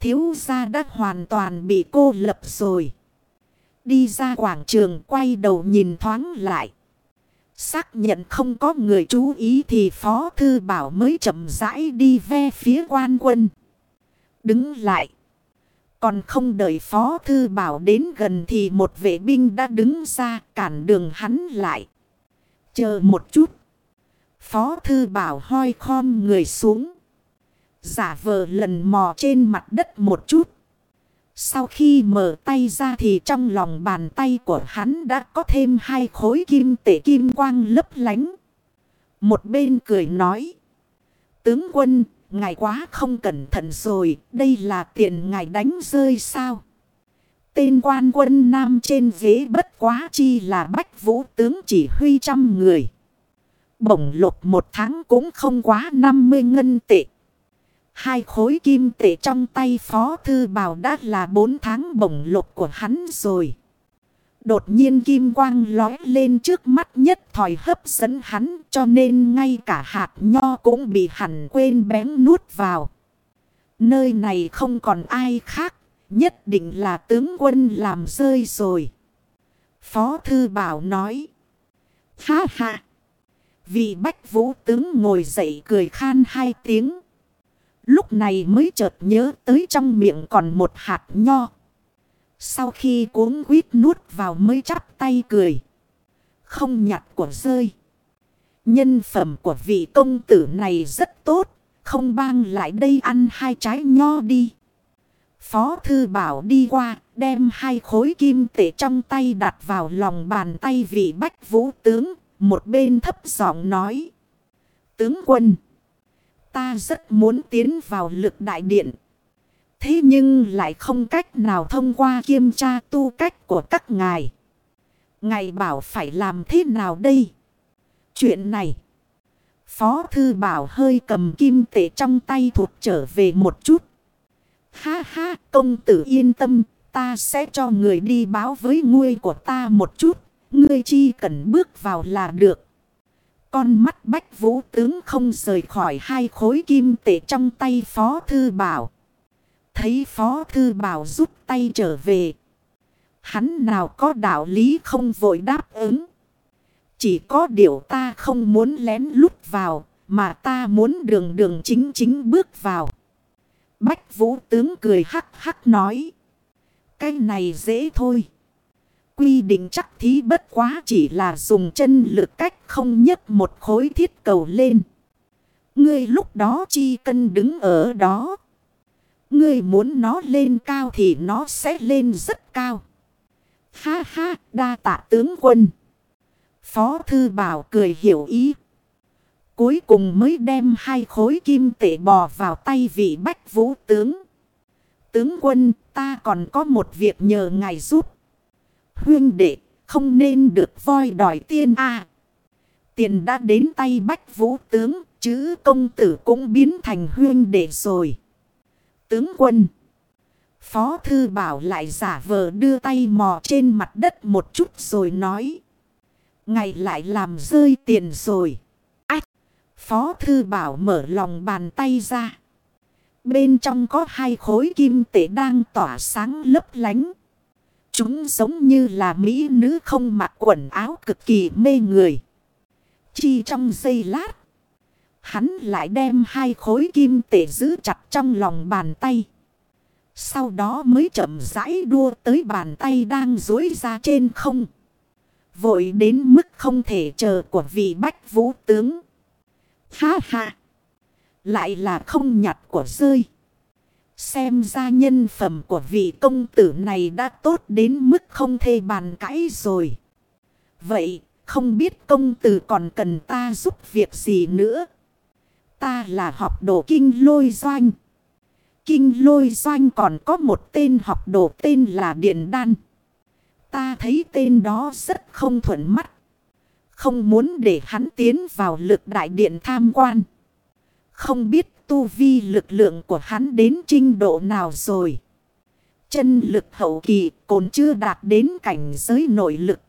Thiếu gia đã hoàn toàn bị cô lập rồi. Đi ra quảng trường quay đầu nhìn thoáng lại. Xác nhận không có người chú ý thì Phó Thư Bảo mới chậm rãi đi ve phía quan quân. Đứng lại. Còn không đợi Phó Thư Bảo đến gần thì một vệ binh đã đứng ra cản đường hắn lại. Chờ một chút. Phó Thư Bảo hoi khom người xuống. Giả vờ lần mò trên mặt đất một chút. Sau khi mở tay ra thì trong lòng bàn tay của hắn đã có thêm hai khối kim tể kim quang lấp lánh. Một bên cười nói. Tướng quân, ngài quá không cẩn thận rồi, đây là tiền ngài đánh rơi sao? Tên quan quân nam trên ghế bất quá chi là bách vũ tướng chỉ huy trăm người. Bổng lục một tháng cũng không quá 50 ngân tệ. Hai khối kim tệ trong tay Phó Thư bào đã là bốn tháng bổng lục của hắn rồi. Đột nhiên kim quang lói lên trước mắt nhất thòi hấp dẫn hắn cho nên ngay cả hạt nho cũng bị hẳn quên bén nuốt vào. Nơi này không còn ai khác, nhất định là tướng quân làm rơi rồi. Phó Thư Bảo nói. Ha ha! Vị bách vũ tướng ngồi dậy cười khan hai tiếng. Lúc này mới chợt nhớ tới trong miệng còn một hạt nho. Sau khi cuốn quýt nuốt vào mới chắp tay cười. Không nhặt của rơi. Nhân phẩm của vị công tử này rất tốt. Không bang lại đây ăn hai trái nho đi. Phó thư bảo đi qua. Đem hai khối kim tệ trong tay đặt vào lòng bàn tay vị bách vũ tướng. Một bên thấp giọng nói. Tướng quân. Ta rất muốn tiến vào lực đại điện. Thế nhưng lại không cách nào thông qua kiểm tra tu cách của các ngài. Ngài bảo phải làm thế nào đây? Chuyện này. Phó thư bảo hơi cầm kim tệ trong tay thuộc trở về một chút. Ha ha, công tử yên tâm. Ta sẽ cho người đi báo với ngươi của ta một chút. Ngươi chi cần bước vào là được. Con mắt bách vũ tướng không rời khỏi hai khối kim tệ trong tay Phó Thư Bảo. Thấy Phó Thư Bảo rút tay trở về. Hắn nào có đạo lý không vội đáp ứng. Chỉ có điều ta không muốn lén lút vào. Mà ta muốn đường đường chính chính bước vào. Bách vũ tướng cười hắc hắc nói. Cái này dễ thôi. Quy định chắc thí bất quá chỉ là dùng chân lực cách không nhất một khối thiết cầu lên. Ngươi lúc đó chi cân đứng ở đó. Ngươi muốn nó lên cao thì nó sẽ lên rất cao. Ha ha, đa tạ tướng quân. Phó thư bảo cười hiểu ý. Cuối cùng mới đem hai khối kim tệ bò vào tay vị bách vũ tướng. Tướng quân, ta còn có một việc nhờ ngài giúp. Huyên đệ, không nên được voi đòi tiên a Tiền đã đến tay bách vũ tướng, chứ công tử cũng biến thành huyên đệ rồi. Tướng quân. Phó thư bảo lại giả vờ đưa tay mò trên mặt đất một chút rồi nói. Ngày lại làm rơi tiền rồi. Ách! Phó thư bảo mở lòng bàn tay ra. Bên trong có hai khối kim tệ đang tỏa sáng lấp lánh. Chúng giống như là mỹ nữ không mặc quần áo cực kỳ mê người. Chi trong giây lát. Hắn lại đem hai khối kim tể giữ chặt trong lòng bàn tay. Sau đó mới chậm rãi đua tới bàn tay đang dối ra trên không. Vội đến mức không thể chờ của vị bách vũ tướng. Ha ha! Lại là không nhặt của rơi. Xem ra nhân phẩm của vị công tử này đã tốt đến mức không thể bàn cãi rồi. Vậy, không biết công tử còn cần ta giúp việc gì nữa? Ta là học đồ kinh lôi doanh. Kinh lôi doanh còn có một tên học đồ tên là Điện Đan. Ta thấy tên đó rất không thuận mắt. Không muốn để hắn tiến vào lực đại điện tham quan. Không biết tu vi lực lượng của hắn đến trình độ nào rồi. Chân lực hậu kỳ còn chưa đạt đến cảnh giới nội lực.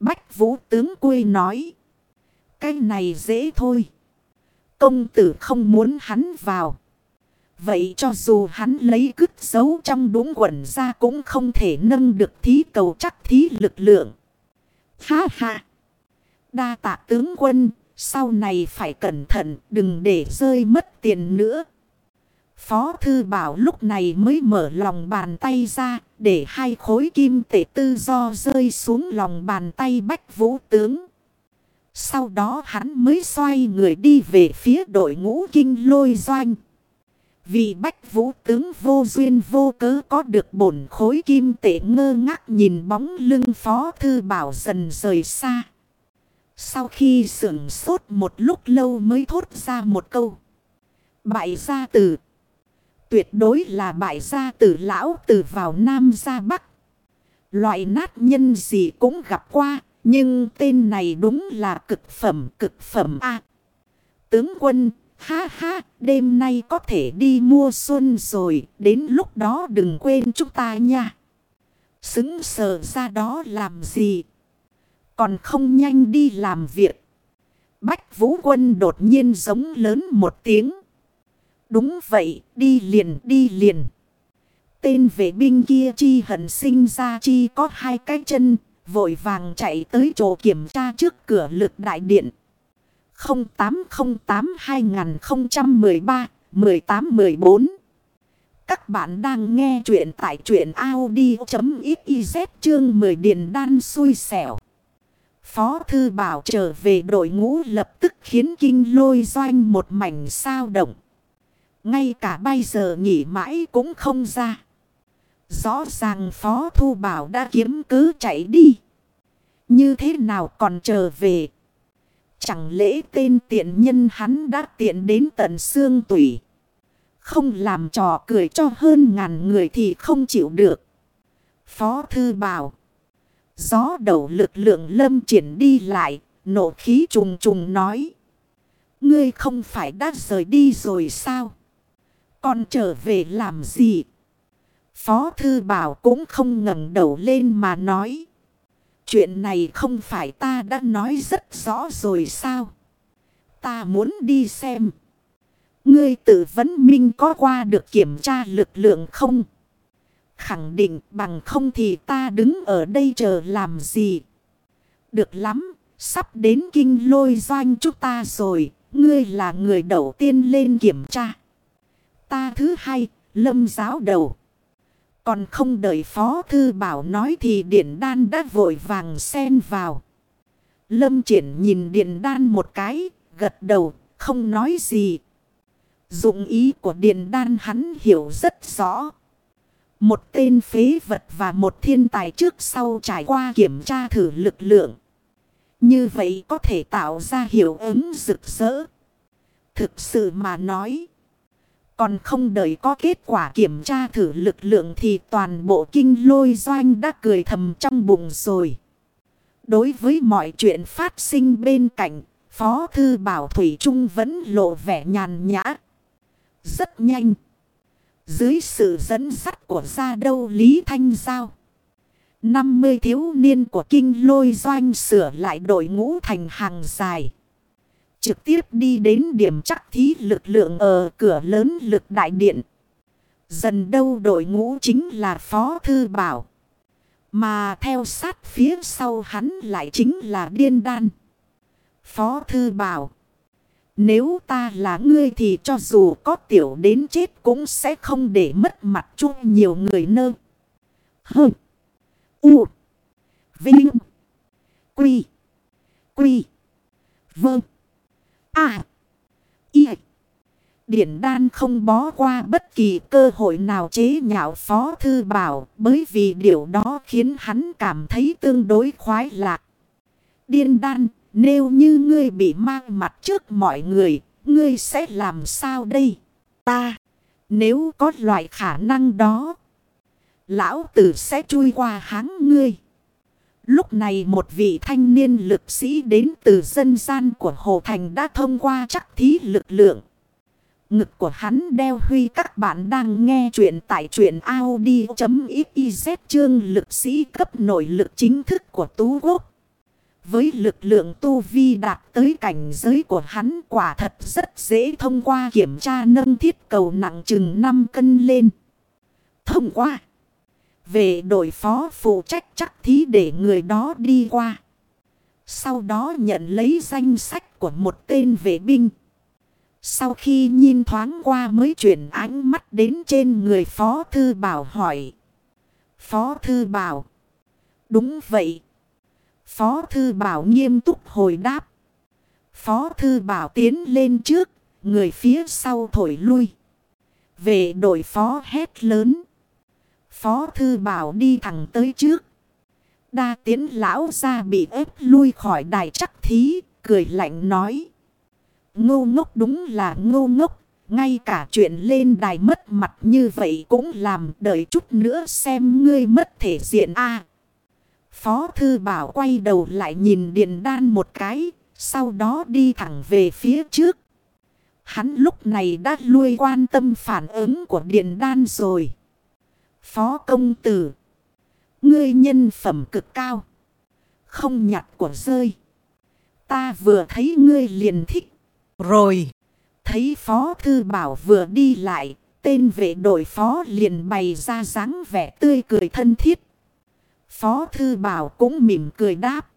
Bách vũ tướng quê nói. Cái này dễ thôi. Công tử không muốn hắn vào. Vậy cho dù hắn lấy cứt giấu trong đúng quẩn ra cũng không thể nâng được thí cầu chắc thí lực lượng. Ha ha! Đa tạ tướng quân, sau này phải cẩn thận đừng để rơi mất tiền nữa. Phó thư bảo lúc này mới mở lòng bàn tay ra để hai khối kim tể tư do rơi xuống lòng bàn tay bách vũ tướng. Sau đó hắn mới xoay người đi về phía đội ngũ kinh lôi doanh. Vì bách vũ tướng vô duyên vô cớ có được bổn khối kim tệ ngơ ngác nhìn bóng lưng phó thư bảo dần rời xa. Sau khi sưởng sốt một lúc lâu mới thốt ra một câu. Bại gia tử. Tuyệt đối là bại gia tử lão tử vào Nam ra Bắc. Loại nát nhân gì cũng gặp qua. Nhưng tên này đúng là cực phẩm cực phẩm a Tướng quân, ha ha, đêm nay có thể đi mua xuân rồi. Đến lúc đó đừng quên chúng ta nha. Xứng sờ ra đó làm gì? Còn không nhanh đi làm việc. Bách Vũ Quân đột nhiên giống lớn một tiếng. Đúng vậy, đi liền, đi liền. Tên vệ binh kia chi hận sinh ra chi có hai cái chân, vội vàng chạy tới chỗ kiểm tra trước cửa lực đại điện. 0808-2013-1814 Các bạn đang nghe chuyện tại chuyện Audi.xyz chương 10 Điền Đan xui xẻo. Phó Thư Bảo trở về đội ngũ lập tức khiến kinh lôi doanh một mảnh sao động. Ngay cả bây giờ nghỉ mãi cũng không ra. Rõ ràng Phó Thu Bảo đã kiếm cứ chạy đi. Như thế nào còn trở về? Chẳng lẽ tên tiện nhân hắn đã tiện đến tận xương tủy. Không làm trò cười cho hơn ngàn người thì không chịu được. Phó Thư Bảo. Gió đầu lực lượng lâm triển đi lại, nộ khí trùng trùng nói. Ngươi không phải đã rời đi rồi sao? Còn trở về làm gì? Phó Thư Bảo cũng không ngẩng đầu lên mà nói. Chuyện này không phải ta đã nói rất rõ rồi sao? Ta muốn đi xem. Ngươi tự vấn minh có qua được kiểm tra lực lượng không? Khẳng định bằng không thì ta đứng ở đây chờ làm gì? Được lắm, sắp đến kinh lôi doanh chúng ta rồi. Ngươi là người đầu tiên lên kiểm tra. Ta thứ hai, lâm giáo đầu. Còn không đợi Phó Thư Bảo nói thì Điện Đan đã vội vàng xen vào. Lâm triển nhìn Điện Đan một cái, gật đầu, không nói gì. Dụng ý của Điện Đan hắn hiểu rất rõ. Một tên phế vật và một thiên tài trước sau trải qua kiểm tra thử lực lượng. Như vậy có thể tạo ra hiệu ứng rực rỡ. Thực sự mà nói. Còn không đợi có kết quả kiểm tra thử lực lượng thì toàn bộ kinh lôi doanh đã cười thầm trong bụng rồi. Đối với mọi chuyện phát sinh bên cạnh, Phó Thư Bảo Thủy Trung vẫn lộ vẻ nhàn nhã. Rất nhanh. Dưới sự dẫn dắt của gia đâu Lý Thanh Giao. 50 thiếu niên của kinh lôi doanh sửa lại đội ngũ thành hàng dài. Trực tiếp đi đến điểm chắc thí lực lượng ở cửa lớn lực đại điện. Dần đâu đội ngũ chính là Phó Thư Bảo. Mà theo sát phía sau hắn lại chính là Điên Đan. Phó Thư Bảo. Nếu ta là ngươi thì cho dù có tiểu đến chết cũng sẽ không để mất mặt chung nhiều người nơ. Hơ. U. Vinh. Quy. Quy. Vâng. À. Y. Điển đan không bó qua bất kỳ cơ hội nào chế nhạo phó thư bảo. Bởi vì điều đó khiến hắn cảm thấy tương đối khoái lạc. Điên đan, nếu như ngươi bị mang mặt trước mọi người, ngươi sẽ làm sao đây? Ta, nếu có loại khả năng đó, lão tử sẽ chui qua háng ngươi. Lúc này một vị thanh niên lực sĩ đến từ dân gian của Hồ Thành đã thông qua chắc thí lực lượng. Ngực của hắn đeo huy các bạn đang nghe chuyện tại chuyện Audi.xyz chương lực sĩ cấp nội lực chính thức của Tú Quốc. Với lực lượng tu vi đạt tới cảnh giới của hắn quả thật rất dễ thông qua kiểm tra nâng thiết cầu nặng chừng 5 cân lên. Thông qua. Về đội phó phụ trách chắc thí để người đó đi qua. Sau đó nhận lấy danh sách của một tên vệ binh. Sau khi nhìn thoáng qua mới chuyển ánh mắt đến trên người Phó Thư Bảo hỏi. Phó Thư Bảo. Đúng vậy. Phó Thư Bảo nghiêm túc hồi đáp. Phó Thư Bảo tiến lên trước, người phía sau thổi lui. Về đội phó hét lớn. Phó Thư Bảo đi thẳng tới trước. Đa tiến lão ra bị ép lui khỏi đài chắc thí, cười lạnh nói. Ngô ngốc đúng là ngô ngốc. Ngay cả chuyện lên đài mất mặt như vậy cũng làm đợi chút nữa xem ngươi mất thể diện a Phó thư bảo quay đầu lại nhìn điện đan một cái. Sau đó đi thẳng về phía trước. Hắn lúc này đã lui quan tâm phản ứng của điện đan rồi. Phó công tử. Ngươi nhân phẩm cực cao. Không nhặt của rơi. Ta vừa thấy ngươi liền thích. Rồi. Thấy phó thư bảo vừa đi lại. Tên vệ đội phó liền bày ra dáng vẻ tươi cười thân thiết. Phó thư bảo cũng mỉm cười đáp.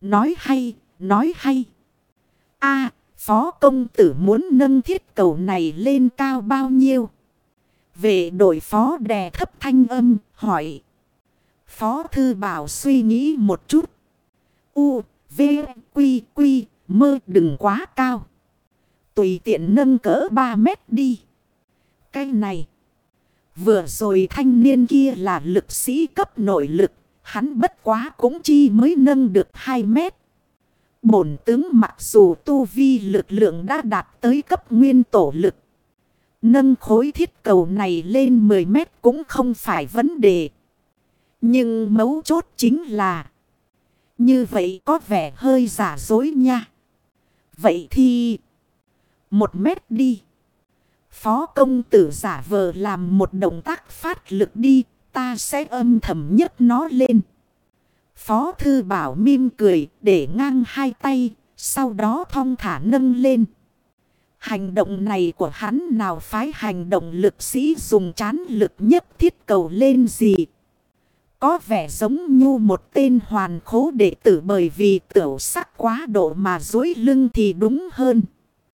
Nói hay, nói hay. a phó công tử muốn nâng thiết cầu này lên cao bao nhiêu? Về đội phó đè thấp thanh âm, hỏi. Phó thư bảo suy nghĩ một chút. U, V, Quy, Quy, mơ đừng quá cao. Tùy tiện nâng cỡ 3 mét đi. Cái này. Vừa rồi thanh niên kia là lực sĩ cấp nội lực. Hắn bất quá cũng chi mới nâng được 2 mét. Bổn tướng mặc dù tu vi lực lượng đã đạt tới cấp nguyên tổ lực. Nâng khối thiết cầu này lên 10 mét cũng không phải vấn đề. Nhưng mấu chốt chính là. Như vậy có vẻ hơi giả dối nha. Vậy thì. Một mét đi. Phó công tử giả vờ làm một động tác phát lực đi. Ta sẽ âm thầm nhấc nó lên. Phó thư bảo mim cười, để ngang hai tay. Sau đó thong thả nâng lên. Hành động này của hắn nào phái hành động lực sĩ dùng chán lực nhất thiết cầu lên gì. Có vẻ giống như một tên hoàn khố đệ tử bởi vì tiểu sắc quá độ mà dối lưng thì đúng hơn.